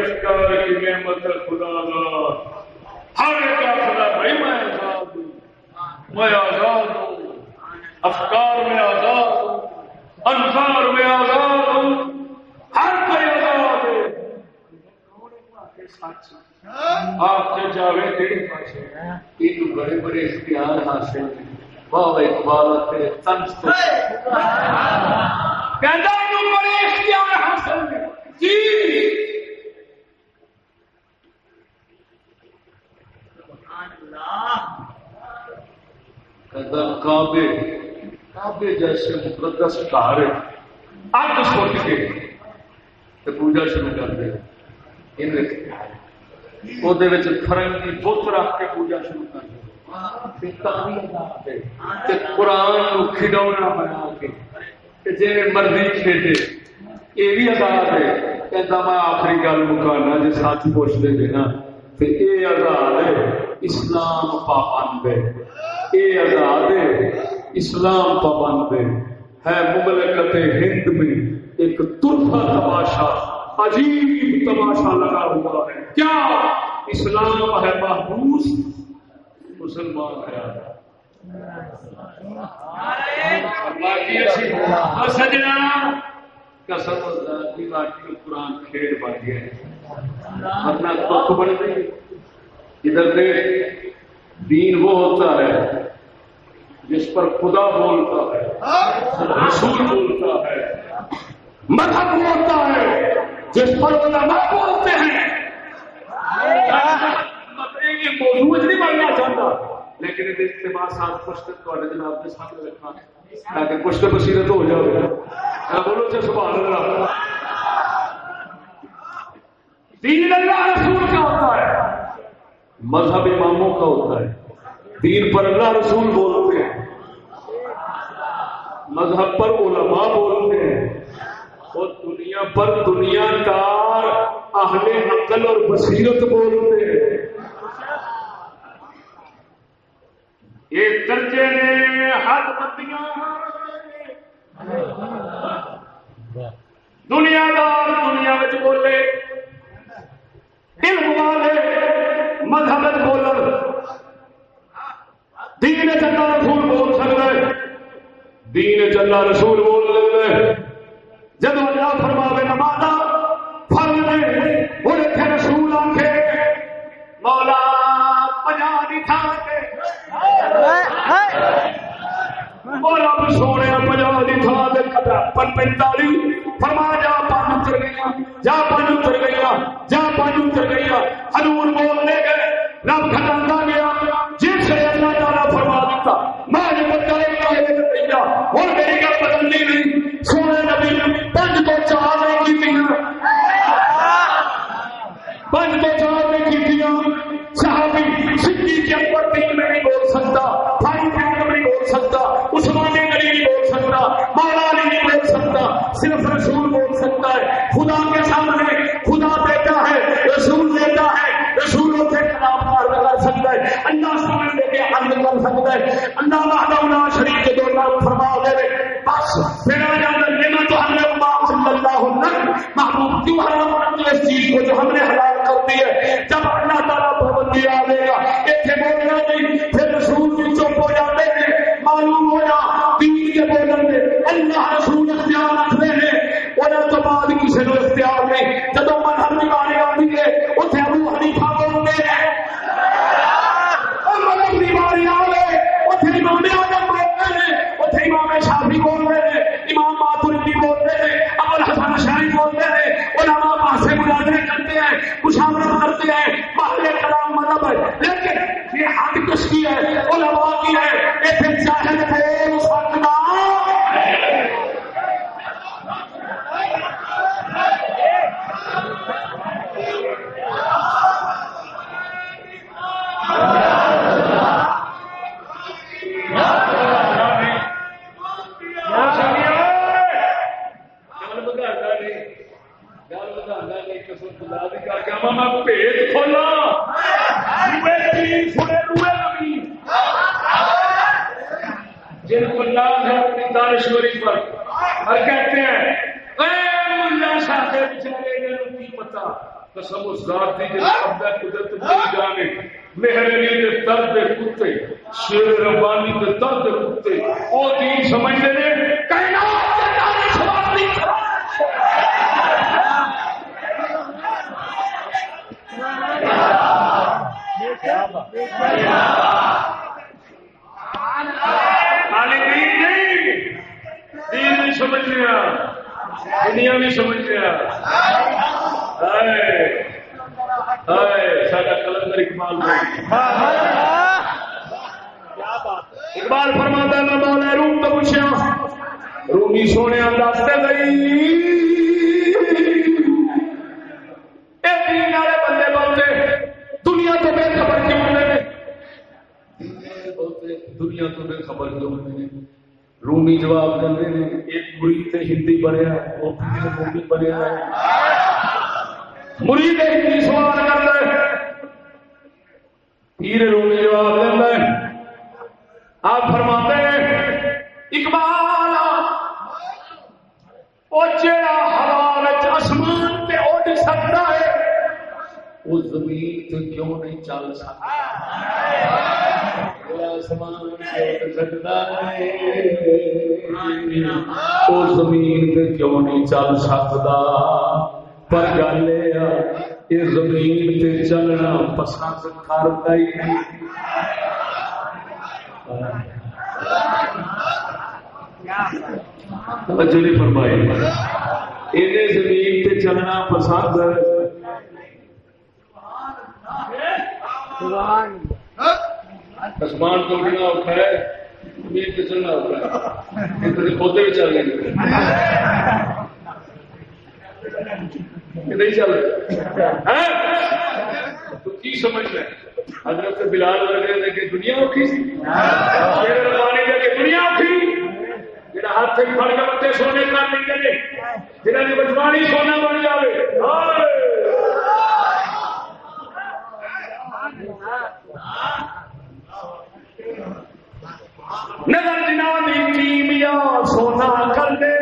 افکار کی نعمت خدا دا ہر ایک خدا بھائی میں آزاد ہوں میں آزاد ہوں افکار میں آزاد ہوں انصار میں آزاد ہوں ہر کوئی آزاد ہے آپ کے جاوے پاسے یہ بڑے بڑے اختیار حاصل ہیں واہ اقبال تیرے طنز تو کہندا انہوں بڑے اختیار حاصل ہیں جی کہندا کعبے کعبے جیسے مقدس گھر اگ سٹ کے تے پوجا شروع کر دے۔ ان وہ فرنگی بت رکھ کے پوجا شروع کر دے۔ قرآن کھڈونا بنا کے۔ جی مرضی کھیڈے یہ بھی آزاد ہے۔ کہتا میں آخری گل مکانا جی سچ پوچھتے تھے نا یہ آزاد ہے۔ اسلام پابند ہے یہ آزاد ہے اسلام پابند ہے ہے مملکت ہند میں ایک ترفا تماشا، عجیب تماشا لگا ہوا ہے۔ کیا اسلام ہے محبوس؟ مسلمان ہے۔ سجنا، قسم کی باقی قرآن کھیل بن گیا۔ اپنا تک بن گئی ادھر دیکھ دین وہ ہوتا ہے جس پر خدا بولتا ہے، رسول بولتا ہے، مذہب بولتا ہے، جس پر علماء بولتے ہیں۔ یہ موضوع نہیں بننا چاہتا۔ لیکن یہ اجتماع ساتھ کچھ تھوڑے جناب کے سامنے رکھا تاکہ کچھ تو بصیرت ہو جائے۔ بولو جی سبحان اللہ۔ دین اللہ رسول کا ہوتا ہے۔ مذہب اماموں کا ہوتا ہے۔ دین پر اللہ رسول بولتے ہیں۔ مذہب پر علماء بولتے ہیں۔ اور دنیا پر دنیا دار اہل عقل اور بصیرت بولتے ہیں۔ ایک درجے نے حد بندیاں دنیا دار دنیا میں بولے۔ علم والے۔ مذہب بولن۔ دین چلا رسول بول سکتے دین چلا رسول بول لے جب اللہ فرماوے نمازا پھل دے، وہ اتنے رسول آکھے، مولا پجا نہیں تھا کے والی تھان پن پینتالی فرما جا پن اتر گئی جا پن اتر گئی جا پن اتر گئی ہنور بولنے گئے، رب کھٹا گیا۔ جس سے اللہ تعالیٰ فرما دیتا، میں نے میری گل بدلنی نہیں سونے نبی پنج تو چار نہیں کی پنج تو چار نہیں کی صحابی سدھی کے اکبر تین میں نہیں بول سکتا نہیں بول سکتا عثمان علی نہیں بول سکتا مولا علی نہیں بول سکتا، صرف لے کے سکتا ہے۔ اللہ وحدہ لا شریک کے دور نام فرما دے بس پھر آ جاتا لینا تو ہم نے صلی اللہ علیہ محبوب کیوں حرام کرتے اس چیز کو جو ہم نے حلال کر دی ہے؟ جب اللہ تعالیٰ پابندی آ دے گا کلام ہے۔ لیکن یہ حد کس کی ہے علماء کی ہے۔ دانشوری پر۔ اور کہتے ہیں اے ملا صاحب بیچارے انہوں کی پتا قسم اس ذات دی جس عبدہ قدرت بڑی جانے۔ مہرنی دے درد دے کتے شیر ربانی دے درد دے کتے او دین سمجھتے ہیں کائنات! توجہ نہیں فرمائی۔ انہیں زمین پہ چلنا پسند آسمان کو اڑنا اوکھا ہے زمین پہ چلنا ہے۔ تو پودے بھی چل گئے نہیں چل رہے تو کی سمجھ رہے حضرت بلال وغیرہ کہ دنیا اوکھی سی۔ ربانی کہ دنیا اوکھی جہاں ہاتھ سے پھڑ کے سونے کر لیں بچوانی جی۔ سونا بن جائے نظر جنانی کیمیا سونا کر دے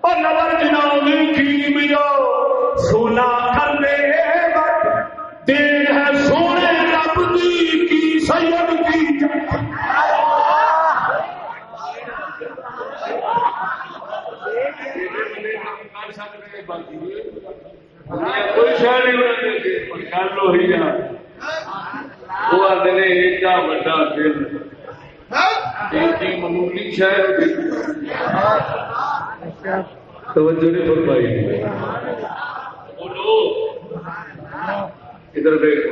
اور نظر جنانی کیمیا سونا کر دے دین ہے سونے رب دی کی سید کی کوئی شہر نہیں گل وہی وہ آتے نے ایڈا دل۔ معمولی توجہ نہیں فرمائی۔ بولو۔ ادھر دیکھو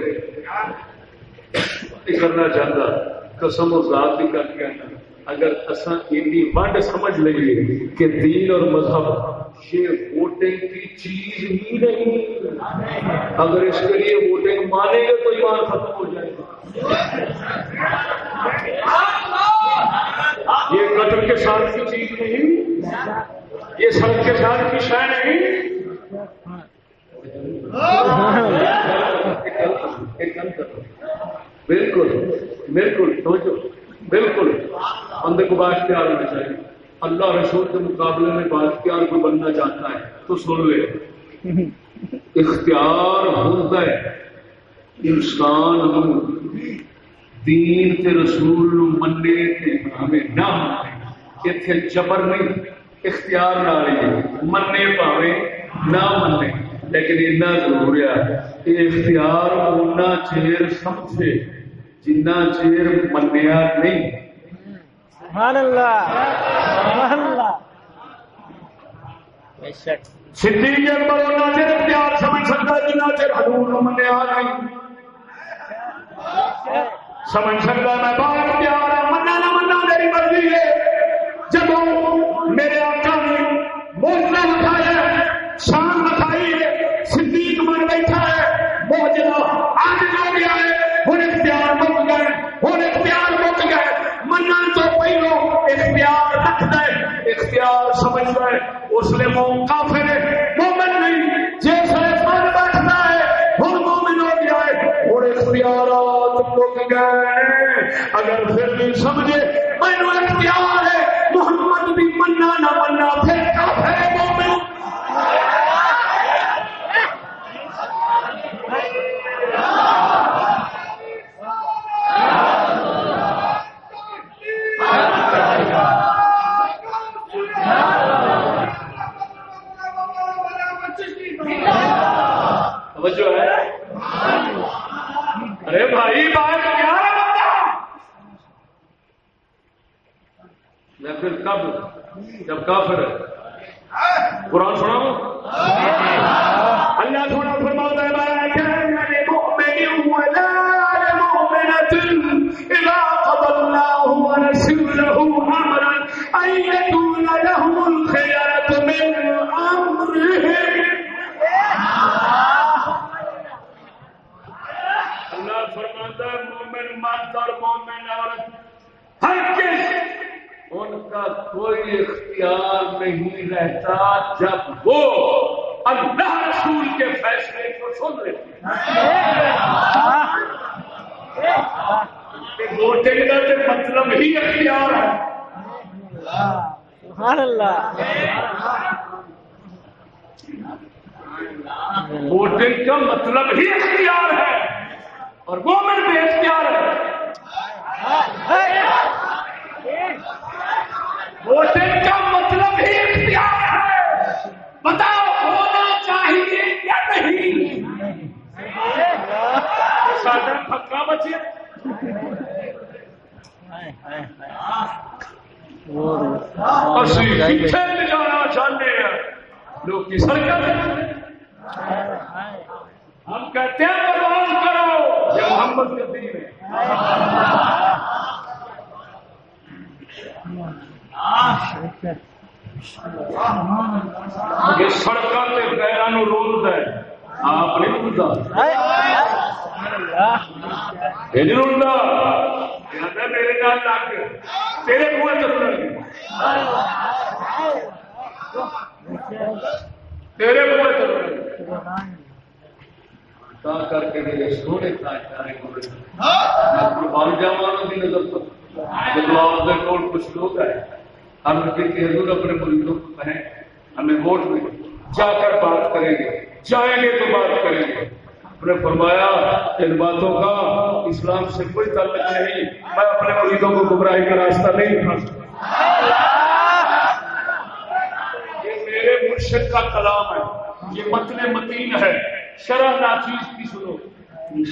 کرنا چاہتا قسم و ذات بھی کر کے اگر اصا اتنی ونڈ سمجھ لئیے کہ دین اور مذہب یہ ووٹنگ کی چیز ہی نہیں۔ اگر اس کے لیے ووٹنگ مانے گے تو ایمان ختم ہو جائے گا۔ یہ قتل کے ساتھ کی چیز نہیں، یہ سڑک کے ساتھ کی شہ نہیں۔ بالکل بالکل سوچو بالکل۔ بندے کو بات پیار ہونا چاہیے۔ اللہ رسول کے مقابلے میں بات پیار کو بننا چاہتا ہے، تو سن لے۔ اختیار ہوتا ہے۔ انسان دین کے رسول مننے تے ہمیں نہ مننے اتنے جبر نہیں، اختیار نہ رہی مننے پاوے، نہ مننے۔ لیکن اتنا ضرور ہے۔ اختیار ہونا چیر سمجھے جنہ چیر منیا نہیں۔ سبحان اللہ سبحان اللہ۔ بے شک۔ صدیق اکبر چیر اختیار سمجھ سکتا جنہ چیر حضور منیا نہیں۔ سمجھ سکتا میں بہت اختیار ہے مننا نہ مننا میری مرضی ہے۔ جب اس لیے موقع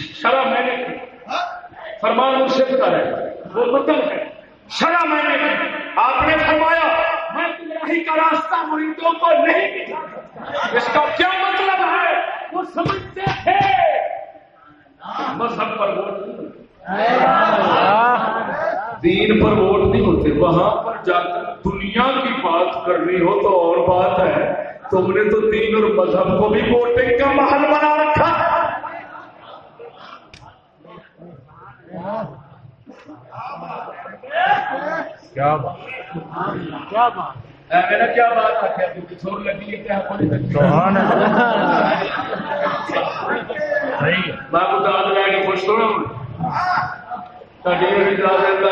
شرح میں نے کی۔ فرمان مرشد کا ہے۔ وہ متن ہے۔ شرح میں نے آپ نے فرمایا، میں گمراہی کا راستہ مریدوں کو نہیں دکھا سکتا۔ اس کا کیا مطلب ہے؟ وہ سمجھتے تھے۔ مذہب پر ووٹ نہیں دین پر ووٹ نہیں ہوتے۔ وہاں پر جا کر دنیا کی بات کرنی ہو تو اور بات ہے۔ تم نے تو دین اور مذہب کو بھی ووٹنگ کا محل بنا رکھا۔ کیا بات؟ کیا بات؟ کیا بات چھوڑ لگی ہے کیا میں بتا دیا کہ خوش ہو کا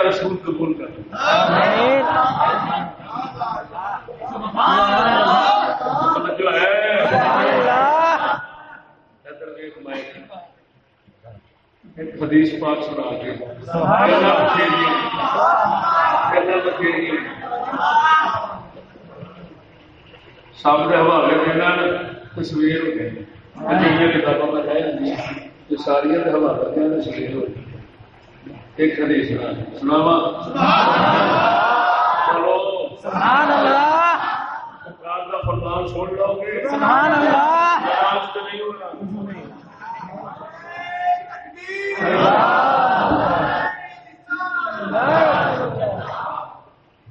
رسول قبول کر جو ہے حدیث پاک سنا کے سامنے حوالے دینا تصویر ہو گئی کتابوں میں رہ ساری حوالے دینا تصویر ہو گئی ایک حدیث سنا سناوا چلو سبحان اللہ سرکار کا فرمان چھوڑ لو گے سبحان اللہ آج تو نہیں ہونا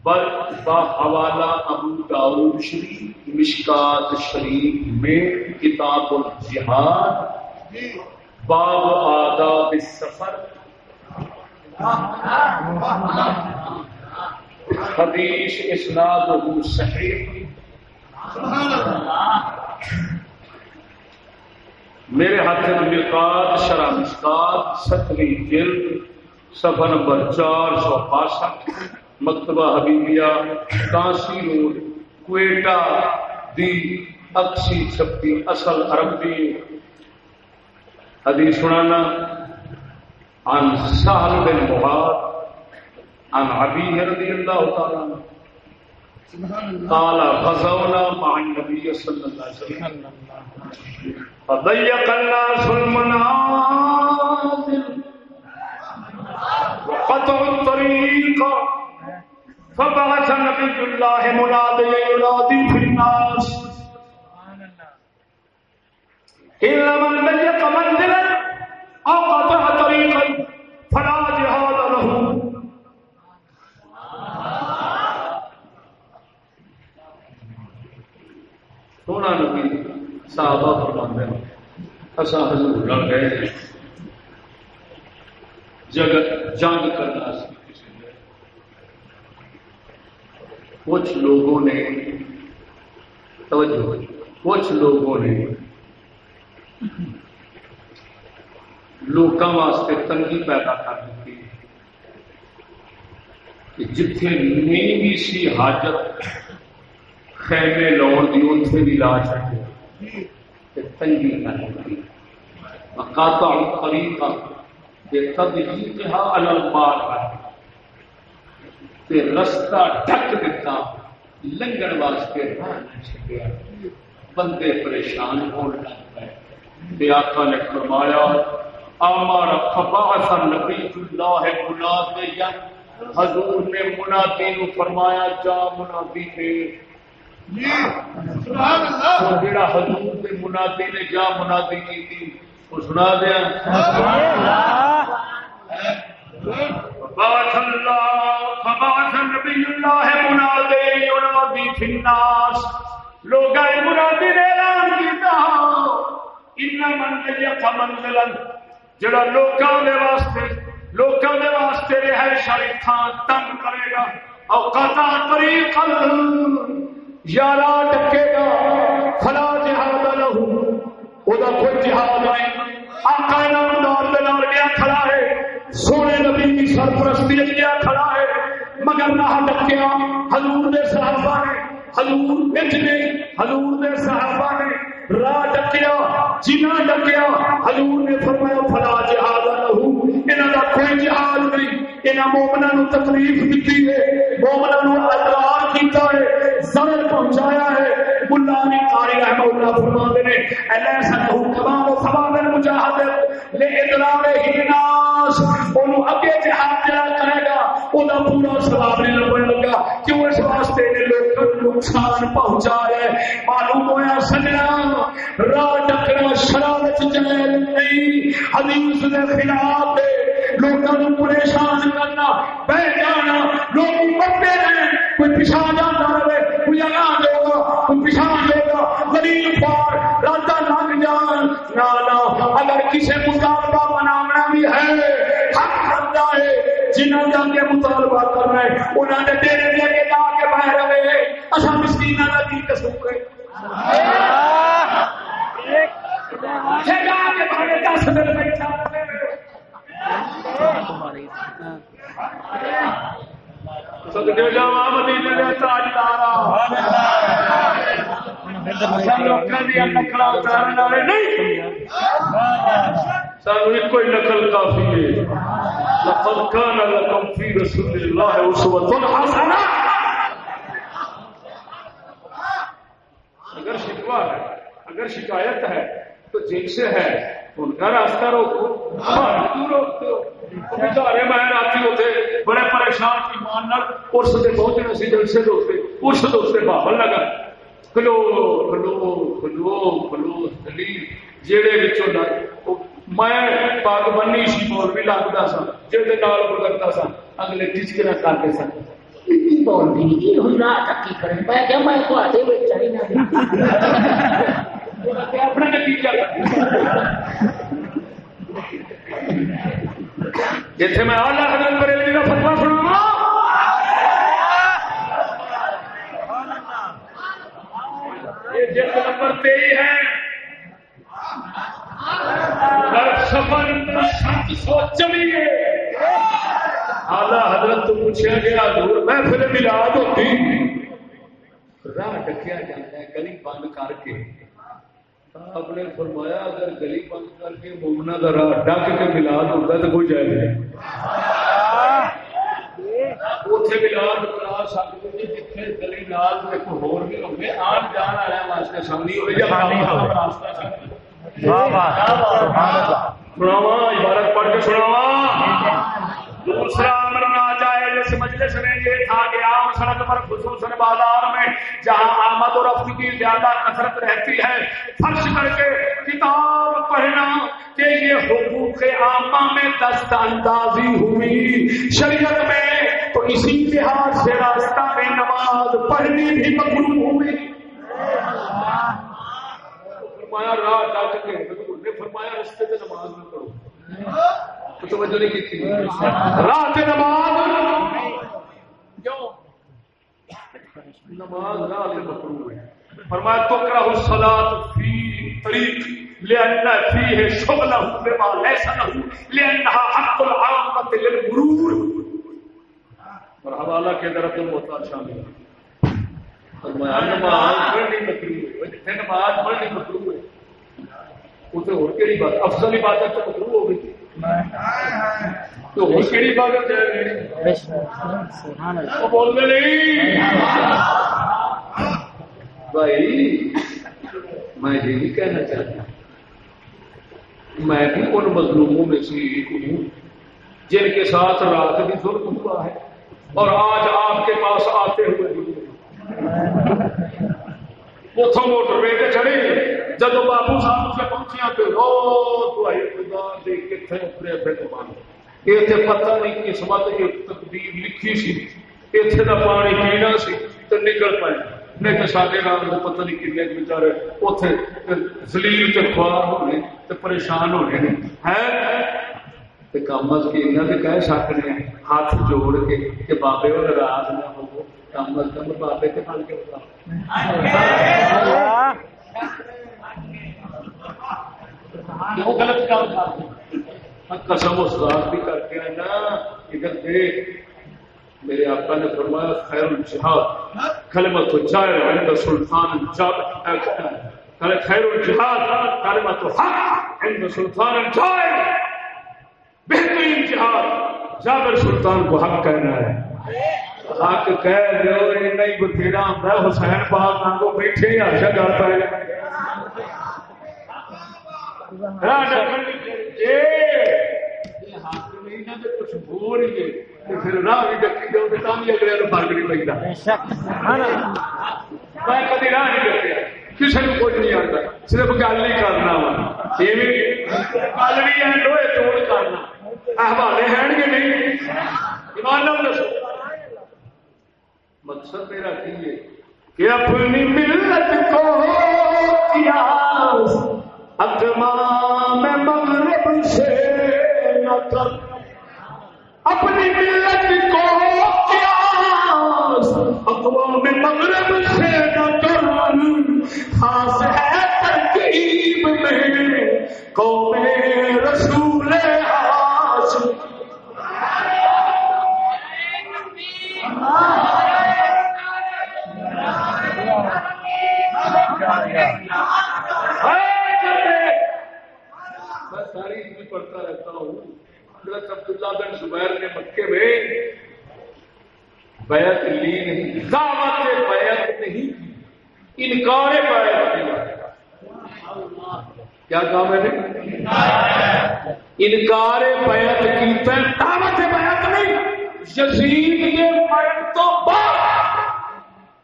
بل با حوالہ ابو داؤد شریف مشکات شریف میں کتاب الجہاد، باب آداب السفر۔ حدیث اسناد صحیح۔ میرے ہاتھ میں ملکات شرح مشکات ستویں جلد، صفحہ نمبر چار سو باسٹھ، مکتبہ حبیبیہ کانسی روڈ، کوئٹہ۔ دی اکسی چھپی اصل عربی حدیث سنانا عن سہل بن محاد عن عبی رضی اللہ تعالیٰ قال، غزونا مع النبي صلى الله عليه وسلم. فضيق الناس المنازل وقطعوا الطريق فبعث نبي الله مناديا ينادي في الناس. إلا من ضيق منزلا أو قطع طريقا فلا جهاد له. سونا نبی صحابہ فرماتے ہیں اصا حضور نہ گئے جگت جنگ کرنا سی کسی نے کچھ لوگوں نے توجہ کچھ لوگوں نے لوکاں واسطے تنگی پیدا کر دیتی کہ جتھے نہیں بھی سی حاجت خیمے لاؤن کی اتنے بھی لا چکے تنگی کر دیتی مکاتا قریب تک یہ تب مقاطع طریقہ تدہیقہ الالمال ہے رستہ ڈک دیتا لنگن واسطے راہ نہ چھڈیا۔ بندے پریشان لگ پے آقا نے فرمایا امر فبعث نبی اللہ منادیا حضور نے منادی نو فرمایا جا منادی جڑا حضور نے منادی نے جا منادی کی تھی وہ سنا دیا۔ فبعث اللہ فبعث نبی اللہ منادی ینادی فی الناس لوگ منادی نے اعلان کیتا ان من یق منزلا جڑا لوکاں دے واسطے لوکاں دے واسطے رہائش والی تھان تنگ کرے گا او قطع طریق یا راہ ڈکے گا فلا جہاد لہو او دا کوئی جہاد نہیں آقا نامدار دے نال گیا کھڑا ہے سونے نبی کی سرپرستی لیا کھڑا ہے، مگر نہ ڈکیا ہاں، حضور دے صحابہ نے، حضور وچ نے حضور دے صحابہ نے راہ ڈکیا جنا ڈکیا، حضور نے فرمایا، فلا جہاد لہو، انہاں دا کوئی جہاد نہیں نو تکلیف دتی ہے مومناں نو کیتا ہے زمن پہنچایا ہے ملا نے قاری رحمہ اللہ نے و ثواب المجاہد لے اگے جہاد جڑا کرے گا پورا نہیں لبن لگا کیوں اس واسطے نے لوگوں نقصان پہنچا ہے معلوم سجنا راہ ڈکنا شرارت نہیں حدیث خلاف لوگوں پریشان کرنا بہ جانا لوگ مرتے رہے کوئی پچھا جانا رہے کوئی اگاں دے گا کوئی پچھا دے گا غریب پار راتا لگ جان نہ اگر کسی مطالبہ بنانا بھی ہے حق بنتا ہے جنہوں کے مطالبہ کرنا ہے انہوں نے ڈیرے دے کے بہ رہے اصا مسکین کا کی ہے کے دس دن بیٹھا جاوا مدینے دے تاجدارا سانو ایک نقل کافی ہے لقد كان لكم في رسول الله اگر شکوا ہے اگر شکایت ہے تو جن سے ہے ان کا راستہ روکو روکتے ہو بچارے میں راتی ہوتے بڑے پریشان ایمان ارس کے پہنچنے سے جلسے دوستے ارس دوستے بابل لگا کلو کلو کلو کلو دلیل جیڑے بچوں میں پاگ بنی سی بول بھی لگتا سا جہد سا اگلے ٹچکر کرتے سن اپنا نتیجہ جیسے میں آلہ حضرت بریلوی کا فتوا سنا جس نمبر تیئی ہے۔ سفر سات سو چلیے آلہ حضرت تو پوچھا گیا دور میں پھر ملاد ہوتی۔ راہ ڈکیا جاتا ہے، گلی بند کر کے۔ آپ نے فرمایا اگر گلی بند کر کے مومنا کا راہ ڈک کے ملاد ہوتا تو کوئی جائے نہیں۔ اتنے ملاد کرا سکتے جی جتنے گلی نال ایک ہور بھی ہوگی آن جان والے واسطے سمجھی ہوئی یا راستہ سناوا عبارت پڑھ کے سناوا دوسرا امر ناجائز اس مجلس میں یہ تھا کہ عام سڑک پر خصوصاً بازار میں جہاں آمد و رفت کی زیادہ کثرت رہتی ہے فرش کر کے کتاب پڑھنا کہ یہ حقوق عامہ میں دست اندازی ہوئی۔ شریعت میں تو اسی لحاظ سے راستہ میں نماز پڑھنی بھی مقروب ہوئی۔ فرمایا راہ ڈاک کے فرمایا، رستے میں نماز نہ پڑھو۔ توجہ نہیں کی رات نماز۔ نماز رات مکرو ہے فرمایا تو کرا الصلاۃ فی طریق لأن فيه شغله بما ليس له لأنها حق العامة للمرور۔ اور حوالہ کے اندر عبد المحتاج شامل ہے۔ فرمایا نماز پڑھنی مکروہ ہے جتنے نماز پڑھنی مکروہ ہے اور کیڑی بات افضل عبادت تو ہو گئی تو نہیں بھائی میں یہ بھی کہنا چاہتا میں بھی ان مظلوموں میں سے ایک ہوں جن کے ساتھ رات بھی ظلم ہوا ہے اور آج آپ کے پاس آتے ہوئے اتوں موٹر وے چڑھے جب بابو صاحب پہنچیا تو رو خدا دے کتنے اترے پھر یہ پتہ نہیں قسمت تقدیر لکھی سی اتنے کا پانی پینا سی تو نکل پائے نہیں تو سارے نام پتہ نہیں کنے بچارے اتنے زلیل کے خوار ہونے تو پریشان ہونے ہے کام از کے انہیں کہہ سکتے ہیں ہاتھ جوڑ کے کہ بابے وہ ناراض نہ ہو کم از کم بابے کے بن کے بتا غلط کام قسم استاد بھی کر کے نا، ادھر دیکھ۔ میرے آقا نے فرمایا، خیر الجہاد۔ کلمت جائر عند سلطان خیر الجہاد کلمت حق عند سلطان جائر بہترین جہاد جابر سلطان کو حق کہنا ہے۔ حق کہہ دو نہیں بتھیرا ہوں حسین پاک کو بیٹھے ہی آشا گل پائے راہ ڈکن جے یہ حق نہیں نہ تے کچھ ہو رہی ہے تے پھر راہ بھی ڈکی جاؤ تے تاں بھی اگلے نوں فرق نہیں پیندا بے شک۔ سبحان اللہ میں کبھی راہ نہیں ڈکیا۔ کسی کو کچھ نہیں آتا صرف گل نہیں کرنا وا۔ گل بھی ہے لوہے توڑ کرنا۔ حوالے ہیں کہ نہیں؟ ایمان نال دسو۔ مقصد میرا کی کہ اپنی ملت کو کیا؟ اقمام مغرب سے نہ کر اپنی ملت کو کیا؟ اقوام مغرب سے نہ کر خاص ہے ترکیب میں قوم عبداللہ بن زبیر نے مکے میں بیعت لی نہیں دعوت بیعت نہیں کی۔ انکار بیعت کیا کیا کام ہے انکار بیعت کی۔ دعوت بیعت نہیں۔ یزید کے مرن تو بعد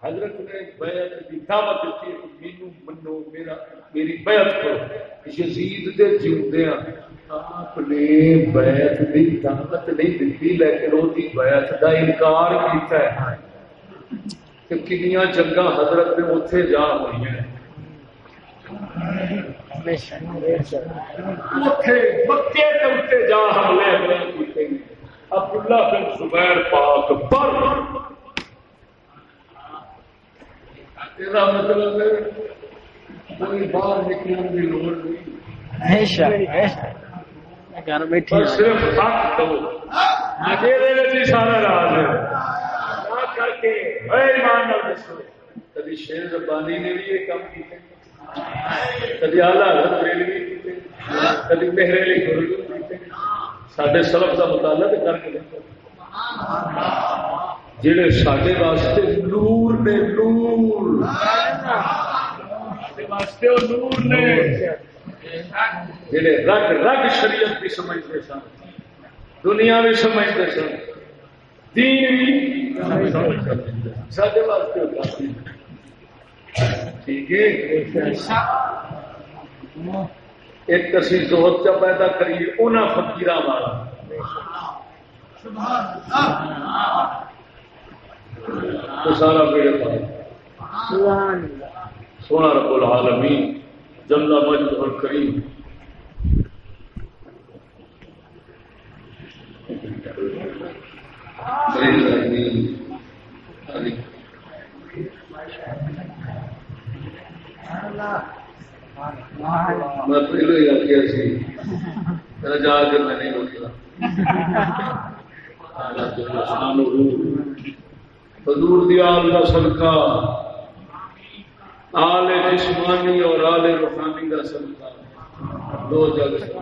حضرت نے بیعت کی۔ دعوت دیتی مینو منو، میرا، میری بیعت کرو۔ یزید دے جیوندیاں۔ آپ نے بیعت دی دعوت نہیں دیتی لیکن وہ دی بیعت دا انکار کیتا ہے۔ کہ کنیاں جنگاں حضرت نے اوتھے جا ہوئی ہیں۔ بے مکے تے اوتے جا حملے ہوئے ہیں۔ عبداللہ بن زبیر پاک پر۔ یہ مطلب ہے، کوئی باہر نکلنے کی لوڑ نہیں۔ گھر ہوں صرف حق دو اکیلے میں ہی سارا راز ہے۔ نہ کر کے اے ایمان نال دسو۔ کبھی شیر ربانی نے بھی یہ کام کیتے کبھی اعلیٰ حضرت ریلوی کیتے کبھی مہر علی گرو کیتے سارے سلف کا مطالعہ کر کے دیکھو۔ جڑے سارے واسطے نور نے نور۔ ساڈے واسطے نور نے۔ جڑے رگ رگ شریعت بھی سمجھتے سن دنیا بھی سمجھتے سن دین بھی سارے واسطے ٹھیک ہے؟ ایک اسی زہد چا پیدا کریے انہاں فقیراں والا۔ تو سارا میرے پاس۔ سبحان اللہ۔ سونا رب العالمین۔ جل مجد اور کریم میں پہلے ہی سی میرا جا کے میں نہیں روکا حضور دی آل کا صدقہ۔ آل جسمانی اور آل روحانی کا صدقہ دو جگ سے